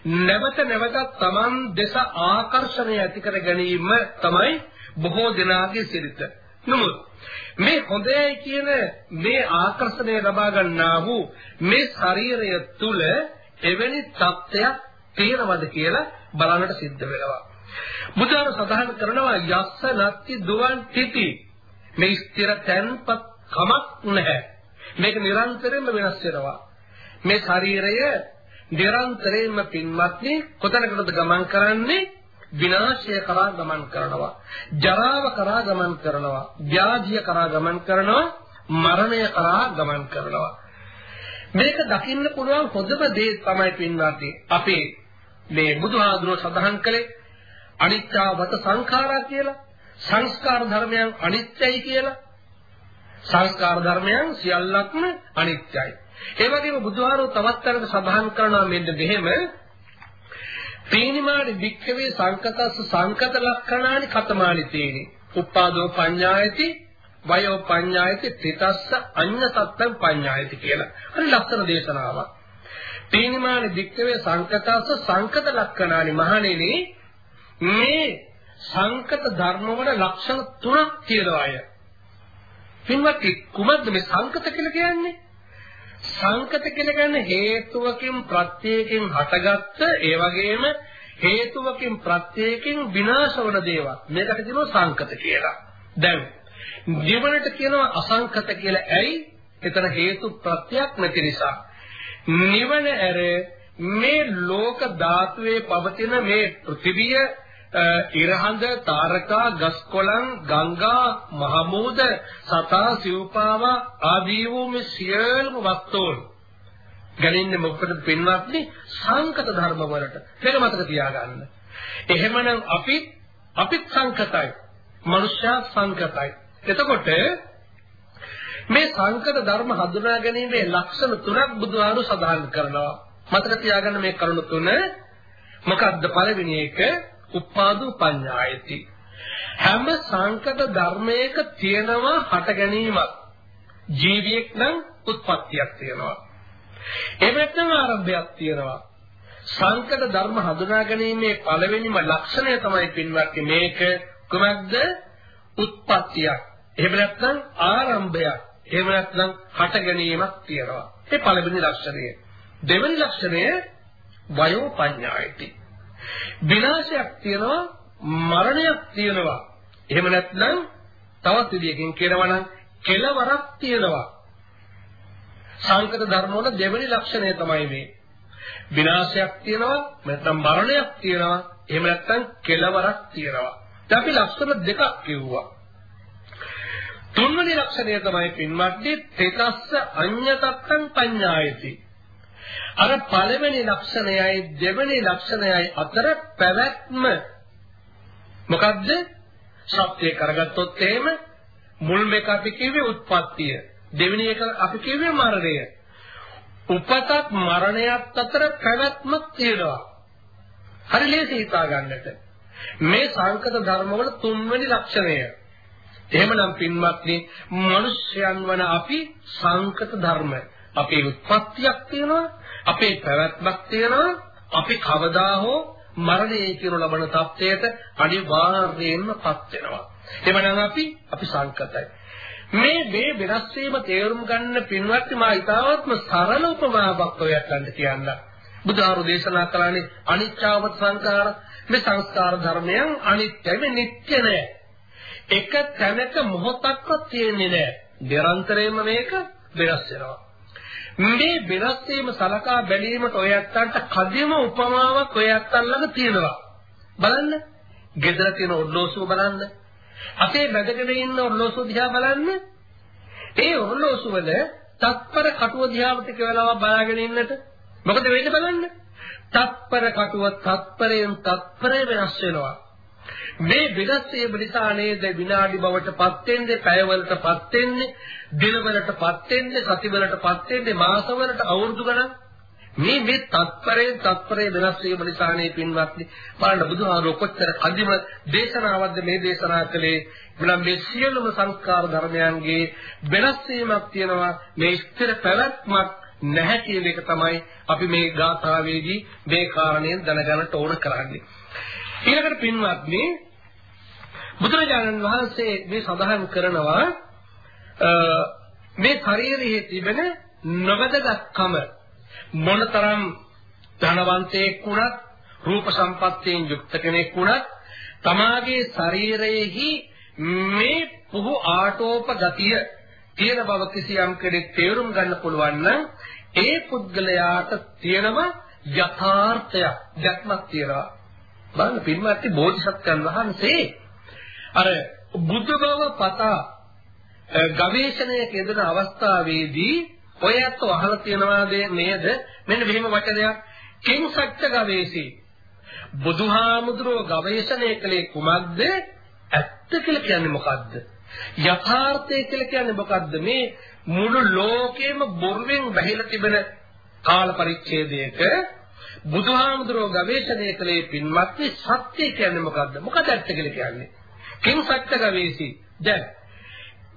නැවත නැවතත් Taman දෙස ආකර්ෂණය ඇති කර ගැනීම තමයි බොහෝ දෙනාගේ සිරිත. නමුත් මේ හොඳයි කියන මේ ආකර්ෂණය ලබා ගන්නා වූ මේ ශරීරය තුල එවැනි තත්ත්වයක් තියෙනවද කියලා බලන්නට සිද්ධ වෙනවා. බුදුහාම සඳහන් කරනවා යස්ස නත්ති දුවන් තිති මේ ස්ථිර තැන්පත් කමක් නැහැ. මේක නිරන්තරයෙන්ම වෙනස් වෙනවා. මේ ශරීරය නිරන්තරයෙන්ම පින්වත්නි කොතැනකටද ගමන් කරන්නේ? විනාශය කරා ගමන් කරනවා. ජරාව කරා ගමන් කරනවා. ව්‍යාධිය කරා ගමන් කරනවා. මරණය කරා ගමන් කරනවා. මේක දකින්න පුළුවන් හොඳම දේ තමයි පින්වත්නි අපේ මේ බුදුහාඳුනෝ සඳහන් කළේ අනිත්‍යවත සංඛාරා කියලා සංස්කාර ධර්මයන් අනිත්‍යයි කියලා සංස්කාර ධර්මයන් සියල්ලක්ම අනිත්‍යයි. ඒ වගේම බුදුහාරෝ තවත් තරක සඳහන් කරනවා මෙන්න මෙහෙම තේනිමානි වික්ඛවේ සංකතස්ස සංකත ලක්ෂණානි කතමානි තේනි. උපාදෝ පඤ්ඤායති වයෝ පඤ්ඤායති තිතස්ස අඤ්ඤ සත්තං පඤ්ඤායති කියලා. හරි ලක්ෂණ දේශනාවක්. තේනිමානි වික්ඛවේ සංකතස්ස සංකත ලක්ෂණානි මහණෙනි මේ සංකත ධර්මවල ලක්ෂණ තුනක් තියෙනවා අය. පින්වත් කුමක්ද මේ සංකත කියලා කියන්නේ? සංකත කියලා කියන්නේ හේතුවකින් ප්‍රත්‍යයකින් හටගත්ත ඒ වගේම හේතුවකින් ප්‍රත්‍යයකින් විනාශ වන දේවල්. මේකට කියනවා සංකත කියලා. දැන් ජීවනට කියනවා අසංකත කියලා. ඇයි? එතන හේතු ප්‍රත්‍යක් නැති නිසා. නිවන ඇර මේ ලෝක ධාතුවේ පවතින මේ පෘථිවිය ඉරහඳ තාරකා ගස්කොළන් ගංගා මහමූද සතා සිව්පාවා ආදී වූ මේ සියලුම වස්තුන් ගැනින්නේ මොකටද පින්වත්නි සංකත ධර්ම වලට මේක මතක තියාගන්න. එහෙමනම් අපි අපිත් සංකතයි. මනුෂ්‍යයා සංකතයි. එතකොට මේ සංකත ධර්ම හඳුනා ගැනීමේ ලක්ෂණ තුනක් බුදුහාරු සඳහන් කරනවා. මතක තියාගන්න මේ කරුණු තුන මොකක්ද පළවෙනි එක උපාදු පඤ්ඤායති හැම සංකත ධර්මයක තියෙනවා හට ගැනීමක්. ජීවියෙක් නම් උත්පත්තියක් තියෙනවා. එහෙම නැත්නම් ආරම්භයක් තියෙනවා. සංකත ධර්ම හඳුනා ගැනීමේ පළවෙනිම ලක්ෂණය තමයි පින්වත්නි මේක. කුමක්ද උත්පත්තියක්. එහෙම නැත්නම් ආරම්භයක්. එහෙම නැත්නම් හට ගැනීමක් තියෙනවා. ඒ පළවෙනි ලක්ෂණය. දෙවෙනි ලක්ෂණය වයෝ පඤ්ඤායති. විනාශයක් තියෙනවා මරණයක් තියෙනවා. එහෙම නැත්නම් තවත් විදියකින් කියනවා නම් කෙලවරක් තියෙනවා. සංකත ධර්ම වල දෙවෙනි ලක්ෂණය තමයි මේ. විනාශයක් තියෙනවා නැත්නම් මරණයක් තියෙනවා එහෙම නැත්නම් කෙලවරක් තියෙනවා. දැන් අපි ලක්ෂණ දෙකක් කිව්වා. තුන්වෙනි ලක්ෂණය තමයි පින්වත්නි තේතස්ස අඤ්ඤතත්තං පඤ්ඤායති. අර පළවෙනි ලක්ෂණයයි දෙවෙනි ලක්ෂණයයි අතර පැවැත්ම මොකද්ද? සත්‍ය කරගත්තොත් එහෙම මුල් මේක අපි කිව්වේ උත්පත්තිය. දෙවෙනි එක අපි කිව්වේ මරණය. උපතත් මරණයත් අතර පැවැත්මක් තියෙනවා. හරි ලේසි හිතා ගන්නට. මේ සංකත ධර්මවල තුන්වෙනි ලක්ෂණය. එහෙමනම් පින්වත්නි, මිනිස්යන් වන අපි සංකත ධර්ම. අපේ උත්පත්තියක් තියෙනවා, අපේ පැවැත්මක් තියෙනවා, අපි කවදා හෝ මරණය කියන ලබන තත්ත්වයට අනිවාර්යයෙන්මපත් වෙනවා. එවනම් අපි අපි සංකතයි. මේ මේ වෙනස් වීම තේරුම් ගන්න පින්වත්නි මා ඊතාවත්ම සරල උපමාවක් ඔයත් ගන්න කියන්න. බුදුහාරු දේශනා කළානේ අනිච්චවත සංකාර මේ සංස්කාර ධර්මයන් අනිත්‍යයි නිට්ටය නෑ. එක තැනක මොහොතක්වත් තියෙන්නේ නෑ. නිරන්තරයෙන්ම මේක වෙනස් වෙනවා. මේ වෙනස් වීම සලකා බැලීමට ඔයත්තන්ට කදිම උපමාවක් ඔයත්තන් ළඟ තියෙනවා. බලන්න. ගෙදර තියෙන ඔඩ්ලෝසුව බලන්න. අපේ බැදගෙන ඉන්න ඔරලෝසුව දිහා බලන්න. ඒ ඔරලෝසුව වල තත්පර කටුව දිහා ටික වෙලාවක් බලාගෙන ඉන්නට මොකද වෙන්නේ බලන්න. තත්පර කටුව තත්පරයෙන් තත්පරය වෙනස් වෙනවා. මේ වෙනස් වීම නිසා නේද විනාඩි බවටපත් වෙන්නේ, පැයවලටපත් වෙන්නේ, දිනවලටපත් වෙන්නේ, සතිවලටපත් වෙන්නේ, මාසවලට අවුරුදු ගණන්. මේ මේ තත්පරයෙන් තත්පරේ වෙනස් වීම නිසානේ පින්වත්නි බලන්න බුදුහාමුදුරුවෝ කොච්චර කදිම දේශනාවක්ද මේ දේශනා කළේ. එනම් මේ සියලුම සංස්කාර ධර්මයන්ගේ වෙනස් වීමක් තියෙනවා. මේ ස්ථිර පැවැත්මක් නැහැ කියන එක තමයි අපි මේ ගාථාවේදී මේ කාරණයෙන් දැනගන්නට ඕන කරන්නේ. ඊළඟට පින්වත්නි බුදුරජාණන් වහන්සේ මේ සඳහන් කරනවා මේ ශරීරයේ තිබෙන නොවැදගත්කම මොනතරම් ධනවන්තයෙක් වුණත් රූප සම්පත්තියෙන් යුක්ත කෙනෙක් වුණත් තමාගේ ශරීරයේහි මේ පුහු ආටෝප ගතිය තියෙන බව කිසියම් කෙනෙක් තේරුම් ගන්න පුළුවන් නම් ඒ පුද්ගලයාට තියෙනම යථාර්ථයක් දැක්මක් තියෙනවා. බලන්න පින්වත්නි බෝධිසත්වයන් වහන්සේ අර බුදු බව පතා ගවේෂණයක යෙදෙන අවස්ථාවේදී ඔය ඇත්ත අහලා තියෙනවා නේද? මෙන්න මෙහෙම වචනයක්. කිං සත්‍ය ගවේෂී. බුදුහාමුදුරුව ගවේෂණය කළේ කුමක්ද? ඇත්ත කියලා කියන්නේ මොකද්ද? යථාර්ථය කියලා කියන්නේ මොකද්ද? මේ මුළු ලෝකෙම බොරුවෙන් බැහැලා තිබෙන කාල පරිච්ඡේදයක බුදුහාමුදුරුව ගවේෂණය කළේ පින්වත්නි සත්‍ය කියන්නේ මොකද්ද? මොකද ඇත්ත කියලා කියන්නේ? කිං සත්‍ය ගවේෂී. දැන්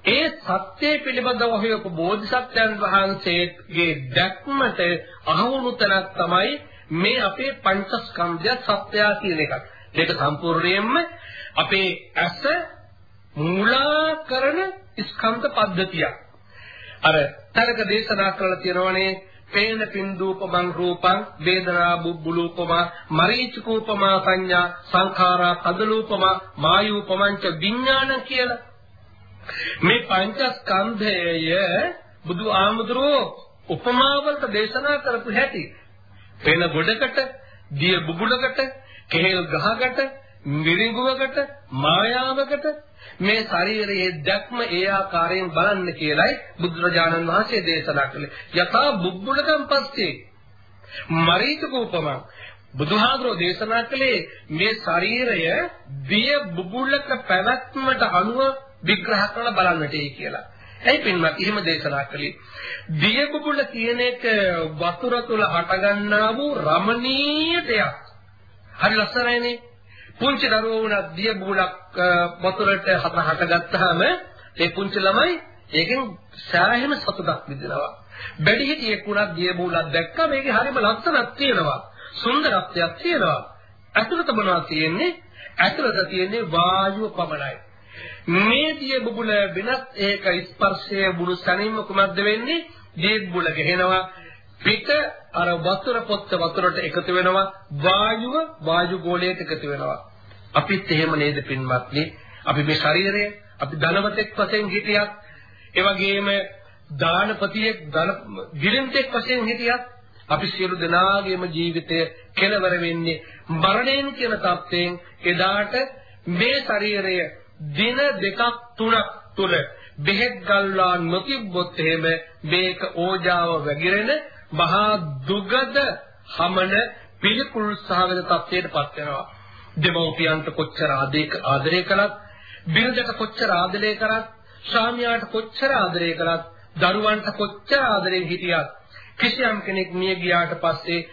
ඒ සත්‍ය පිළිබඳව හොයපු බෝධිසත්වයන් වහන්සේගේ දැක්මට අහවුණු තැනක් තමයි මේ අපේ පංචස්කන්ධය සත්‍යය කියන එක. ඒක සම්පූර්ණයෙන්ම අපේ ඇස මූලා කරන ස්කන්ධ පද්ධතියක්. අර තරක දේශනා කරලා තියෙනවනේ පේන පින්දූපමං රූපං වේදනා බුබ්බුලූපමා මරීචිකූපමා සංඥා සංඛාරා කදලූපමා මායූපමංච විඥාන කියලා. මේ පංචස්කන්ධය බුදු ආමුද්‍රෝ උපමාවලට දේශනා කරපු හැටි. වෙන ගොඩකට දිය බුබුලකට කෙහෙල් ගහකට මිරිඟුවකට මායාවකට මේ ශරීරයේ දැක්ම ඒ ආකාරයෙන් බලන්න කියලයි බුදුරජාණන් වහන්සේ දේශනා කළේ යථා බුබ්බුලකම් පස්සේ මරීචක උපමා බුදුහාඳුරෝ දේශනා කළේ මේ ශරීරය දිය බුබුලක පැවැත්මට අනුව විග්‍රහ කරලා බලන්නටයි කියලා. ඇයි පින්වත් එහෙම දේශනා කළේ? දිය බුබුල කියන එක වතුර තුල හටගන්නා වූ රමණීය දෙයක්. හරි ලස්සනයිනේ. පුංචි දරුවෝ වුණත් දිය බුබුලක් වතුරට හත හටගත්තාම ඒ පුංචි ළමයි ඒකෙන් සෑහෙන සතුටක් විඳිනවා. බැඩිහිටියෙක් වුණත් දිය බුබුලක් දැක්කම මේකේ හරිම ලස්සනක් තියෙනවා. සුන්දරත්වයක් තියෙනවා. ඇතුළත මොනවද තියෙන්නේ? ඇතුළත තියෙන්නේ වායුව පමණයි. මේ දිය බුබුල වෙනත් ඒක ස්පර්ශයේ බුළු සැනින්ම කුමක්ද වෙන්නේ? දිය බුබුල ගහනවා පිට අර වතුර පොත්ත වතුරට එකතු වෙනවා වායුව වායු ගෝලයට එකතු වෙනවා. අපිත් එහෙම නේද පින්වත්නි? අපි මේ ශරීරය අපි ධනවතෙක් වශයෙන් හිටියත් ඒ වගේම දානපතියෙක් ධන ගිරින්තෙක් වශයෙන් හිටියත් අපි සියලු දෙනාගේම ජීවිතය කෙලවර වෙන්නේ මරණයෙන් කියන தත්යෙන් එදාට මේ ශරීරය දින දෙකක් තුනක් තුල බෙහෙත් ගල්ලා නොතිබ්බොත් එහෙම මේක ඕජාව වැగిරෙන මහා දුගද හමන පිළිකුල් සහගත තත්ත්වයටපත් වෙනවා දෙමව්පියන්ට කොච්චර ආදරය කළත් බිරිඳට කොච්චර ආදරය කරත් ස්වාමියාට කොච්චර ආදරය කළත් දරුවන්ට කොච්චර ආදරෙන් හිටියත් කිසියම් කෙනෙක් මිය ගියාට පස්සේ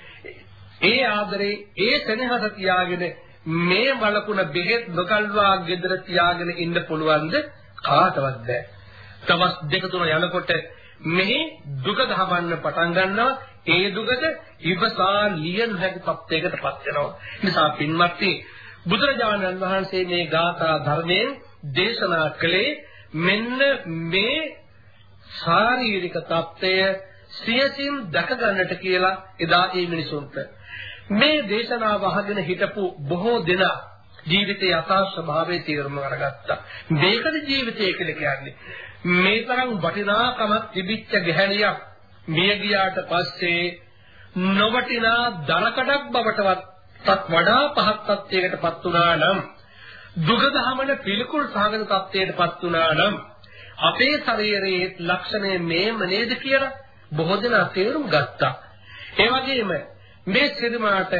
ඒ ආදරේ ඒ සෙනෙහස තියාගෙන මේ වලකුණ බෙහෙත් නොකල්වා ගෙදර තියාගෙන ඉන්න පුළුවන්ද කාටවත් බෑ. තවස් දෙක තුන යනකොට මෙහි දුක දහවන්න පටන් ගන්නවා ඒ දුකට ඉවසා ලියන හැකි තත්යකටපත් වෙනවා. නිසා පින්වත්නි බුදුරජාණන් වහන්සේ මේ ගාථා ධර්මයෙන් දේශනා කළේ මෙන්න මේ ශාරීරික தත්ත්වය සියසින් දැක ගන්නට කියලා එදා ඒ මිනිසුන්ට මේ දේශනාව අහගෙන හිටපු බොහෝ දෙනා ජීවිතයේ යථා ස්වභාවය තීරණ කරගත්තා. මේකද ජීවිතය කියලා කියන්නේ. මේ තරම් වටිනාකමක් තිබිච්ච ගැහණියක් මිය ගියාට පස්සේ නොවටිනා දරකඩක් බවටවත් තත් වඩා පහත් තත්යකටපත් වුණා නම් දුගදහමන පිළිකුල් සාගත තත්යකටපත් වුණා නම් අපේ ශරීරයේ ලක්ෂණය මේම නේද කියලා බොහෝ දෙනා තේරුම් ගත්තා. ඒ වගේම මේ සිරිමාට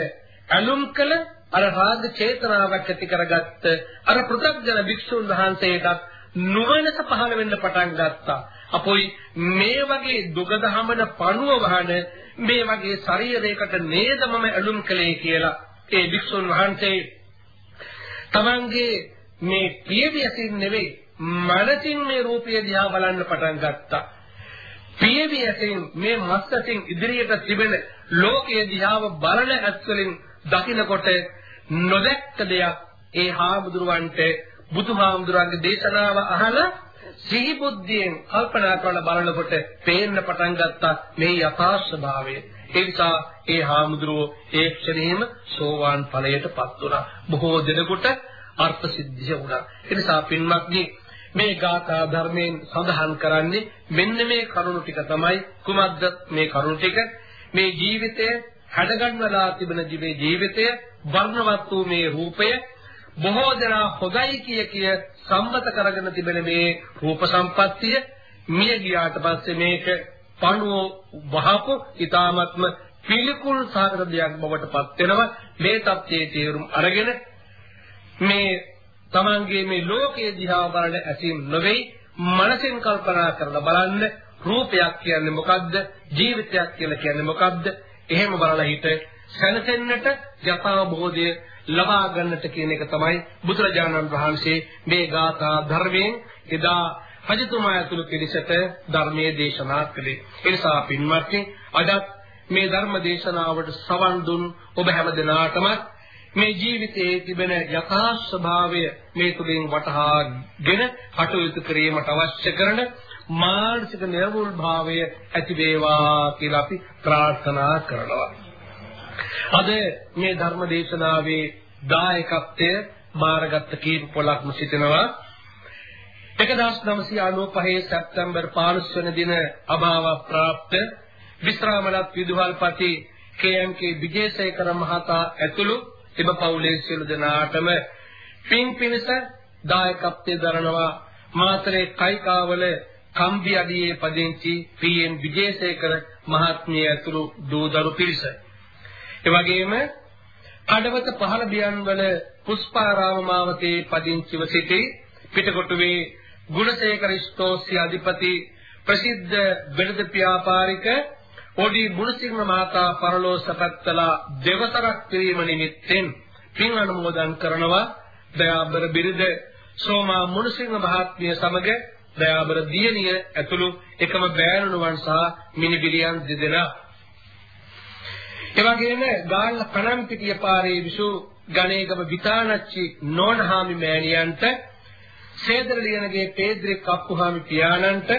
අනුම් කළ අර රාග චේතනාවක් ඇති කරගත්ත අර පෘථග්ජන භික්ෂුන් වහන්සේට නුවණස පහළ වෙන්න පටන් ගත්තා. අපොයි මේ වගේ දුගදහමන පණුව වහන මේ වගේ ශරීරයකට නේද මම අනුම් කළේ කියලා ඒ භික්ෂුන් වහන්සේ තමන්ගේ මේ පියවියසින් නෙවෙයි මනසින් මේ රූපය දිහා බලන්න පටන් ගත්තා. පියවියසින් මේ මස්සසින් ඉදිරියට තිබෙන ලෝකයේ දිහාව බලන ඇස්වලින් දකිනකොට නොදැක්ක දෙයක් ඒ හාමුදුරුවන්ට බුදුහාමුදුරන්ගේ දේශනාව අහලා සිහි බුද්ධියෙන් කල්පනා කරලා බලනකොට පේන්න පටන් ගත්තා මේ යථා ස්වභාවය. ඒ නිසා ඒ හාමුදුරුවෝ ඒ ක්ෂණයෙම සෝවාන් ඵලයටපත් වුණා. බොහෝ දෙනෙකුට අර්ථ සිද්ධිය වුණා. ඒ නිසා පින්වත්නි මේ ගාථා ධර්මයෙන් සඳහන් කරන්නේ මෙන්න මේ කරුණු ටික තමයි කුමක්ද මේ කරුණු ටික මේ ජීවිතය හැඩගන්වලා තිබෙන ජීවේ ජීවිතය වර්ණවත් වූ මේ රූපය බොහෝ දෙනා හොඳයි කිය කිය සම්මත කරගෙන තිබෙන මේ රූප සම්පත්තිය. මිය ගියාට පස්සේ මේක පණුව වහපු ඊ타ත්ම පිළිකුල් සාගර දෙයක් බවට පත් වෙනවා. මේ தත්යේ තේරුම් අරගෙන මේ තමන්ගේ මේ ලෝකයේ දිහා බලන ඇසින් නොවේ මනසෙන් කල්පනා කරලා බලන්න රූපයක් කියන්නේ මොකද්ද? ජීවිතයක් කියලා කියන්නේ මොකද්ද? එහෙම බලලා හිත සැනසෙන්නට යථාබෝධය ලබා ගන්නට කියන එක තමයි බුදුරජාණන් වහන්සේ මේ ගාථා ධර්මයෙන් එදා රජතුමා ඇතුළු පිරිසට ධර්මයේ දේශනා කළේ. ඒ නිසා පින්වත්නි අදත් මේ ධර්ම දේශනාවට සවන් දුන් ඔබ හැම දිනාටම මේ ජීවිතයේ තිබෙන යථා ස්වභාවය මේ තුලින් වටහාගෙන කටයුතු කිරීමට අවශ්‍ය කරන මානසික නිර්වුල් භාවය ඇති වේවා කියලා අපි ප්‍රාර්ථනා කරනවා. අද මේ ධර්ම දේශනාවේ දායකත්වය මාරගත්ත කීපොලක්ම සිටිනවා. 1995 සැප්තැම්බර් 15 වන දින අභාව ප්‍රාප්ත විශ්‍රාමලත් විදුහල්පති KMK විජේසේකර මහතා ඇතුළු එම පවුලේ සියලු දෙනාටම පින් පිණිස දායකත්වයේ දරනවා. මාතරේ කයිකාවල කම්බි අඩියේ පදිංචි පීඑන් විජේසේකර මහත්මිය ඇතුළු දූදරු පිරිස. ඒ වගේම කඩවත පහළ බියන්වල පුෂ්පාරාම මාවතේ පදිංචිව සිටි පිටකොටුවේ ගුණසේකර ස්තෝස්‍ය අධිපති ප්‍රසිද්ධ වෙළඳ ව්‍යාපාරික ඔඩි මුණසිංහ මහතා පරලෝ සපත්තලා දෙවසරක් කිරීම නිමිත්තෙන් පින් අනුමෝදන් කරනවා දයාබර බිරිඳ. සෝමා මුණසිංහ මහත්මිය සමග දයාබර දියණිය ඇතුළු එකම බෑණනුවන් සහ මිනිබිරියන් දෙදෙනා. එවැගේම ගාල්ල කණම්පිටිය පාරේ විසු ගණේගම විතානච්චි නෝනහාමි මෑණියන්ට සේදර ලියනගේ පේද්‍රික් අප්පුහාමි පියාණන්ට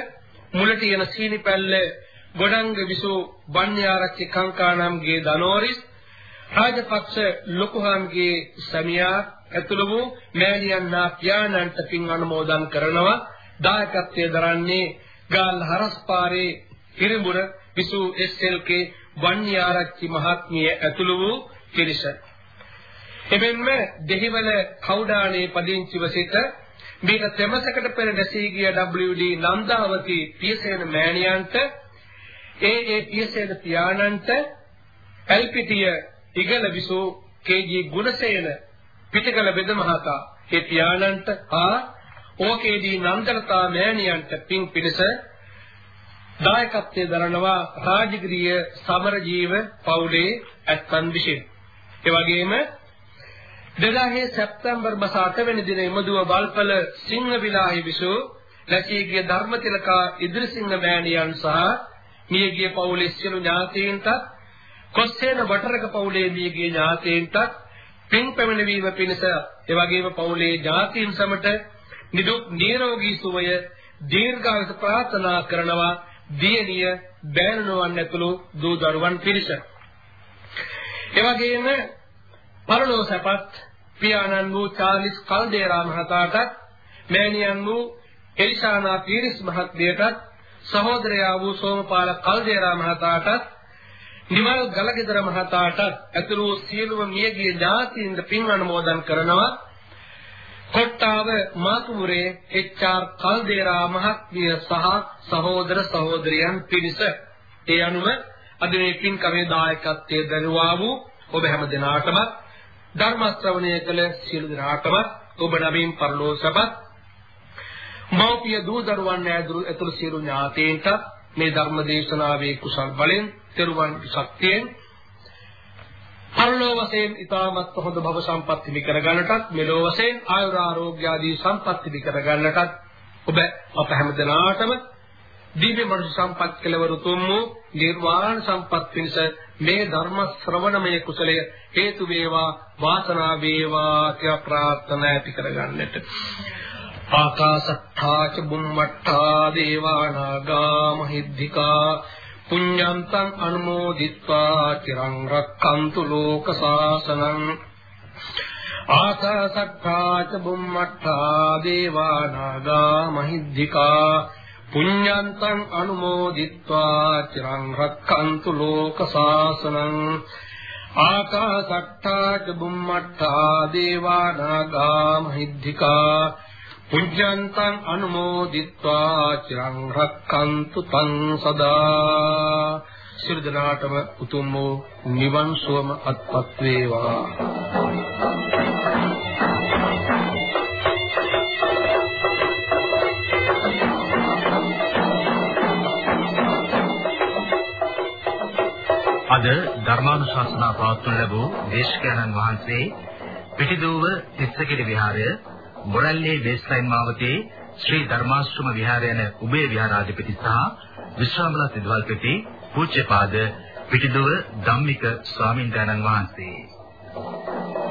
මුලටියන සීනිපැල්ල ගොඩංග විසූ වන්‍යාරච්චි කංකානම්ගේ දනෝරිස් රාජපක්ෂ ලොකුහාම්ගේ සමියා ඇතුළු වූ මෑණියන්නා පියාණන්ට පින් අනුමෝදන් කරනවා. දායකත්වයේ දරන්නේ ගාල් හරස්පාරේ හිරිමුර විසූ එස්.එල්.කේ වන්‍යාරච්චි මහත්මිය ඇතුළු වූ පිරිස එමෙන්ම දෙහිවල කවුඩානේ පදිංචිව සිට මේක තෙමසකට පෙර දැසී ගිය WD නන්දාවති පියසේන මෑණියන්ට ඒ ඒ පියසේන පියාණන්ට එල්පිටිය ඉගල විසෝ කේ.ජී. ගුණසේන පිටකල බෙද මහතා ඒ පියාණන්ට ආ ඕකේදී නන්දලතා මෑණියන්ට පින් පිණිස දායකත්වයේ දරනවා රාජගිරිය සමරජීව පවුලේ ඇත්තන් විසින්. ඒ වගේම 2000 සැප්තැම්බර් මාස 8 වෙනි දින එමදුව වල්පල සිංහ විලාහි විසූ ලැබීගිය ධර්මතිලකා ඉදිරිසිංහ මෑණියන් සහ මියගිය පවුලේ සියලු ඥාතීන්ට කොස්සේන වටරක පවුලේ මියගිය ඥාතීන්ට පින් පැමිණවීම පිණිස ඒ වගේම පවුලේ ඥාතීන් සමට නිදුක් නිරෝගී සුවය දීර්ඝායුෂ ප්‍රාර්ථනා කරනවා දියණිය බෑනනුවන් ඇතුළු දූ දරුවන් පිරිස. ඒ වගේම පරලෝ සැපත් පියාණන් වූ චාර්ලිස් කල්දේරා මහතාටත් මෑණියන් වූ එලිසානා පීරිස් මහත්මියටත් සහෝදරයා වූ සෝමපාල කල්දේරා මහතාටත් නිමල් ගලගෙදර මහතාටත් ඇතුළු සියලුම මියගිය ඥාතීන්ට පින් අනුමෝදන් කරනවා කොට්ටාව මාතුමුරේ එච්.ආර්. කල්දේරා මහත්මිය සහ සහෝදර සහෝදරියන් පිරිස ඒ අනුව අද මේ පින්කමේ දායකත්වයේ දරුවා වූ ඔබ හැම දිනාටම ධර්ම ශ්‍රවණය කළ සියලු දෙනාටම ඔබ නමින් පරලෝසපත් මෞපිය දූ දරුවන් ඇතුළු සියලු ඥාතීන්ට මේ ධර්ම දේශනාවේ කුසල් බලෙන් තෙරුවන් ශක්තියෙන් පරලෝ වශයෙන් ඊටමත් හොඳ භව සම්පත් හිමි කරගන්නටත් මෙලෝ වශයෙන් ආයුර ආරෝග්‍ය ආදී සම්පත් හිමි කරගන්නටත් ඔබ අප හැමදෙනාටම දිව්‍ය මනුෂ්‍ය සම්පත් කෙලවරු තුම් වූ නිර්වාණ සම්පත් පිණිස මේ ධර්ම ශ්‍රවණමය කුසලය හේතු වේවා වාසනාව වේවා කියලා ප්‍රාර්ථනා ඇති කරගන්නට ආකාසත්තා ච බුම්මත්තා දේවානාගා මහිද්దికා පුඤ්ඤන්තං අනුමෝදිත්වා චිරං රක්칸තු ලෝක සාසනං ආකාසත්තා ච බුම්මත්තා දේවා නාග මහිද්దికා පුඤ්ඤන්තං අනුමෝදිත්වා චිරං රක්칸තු ලෝක සාසනං ආකාසත්තා ච බුම්මත්තා දේවා නාග මහිද්దికා පුඤ්ඤන්තං අනුමෝදිත්වා චිරං රක්칸තු තං සදා සියලු දෙනාටම උතුම් වූ නිවන් සුවම අත්පත් වේවා අද ධර්මානුශාසනා පවත්වන ලැබූ දේශකයන්න් වහන්සේ පිටිදුව තිස්සකිරි විහාරය මොරල්ලේ බේස්ලයින් මාවතේ ශ්‍රී ධර්මාශ්‍රම විහාරය යන උභය විහාරාධිපති සහ විශ්‍රාමලා සිද්ධාල්පති පූජ්‍යපාද පිටිදුව ධම්මික ස්වාමින්දයන්න් වහන්සේ.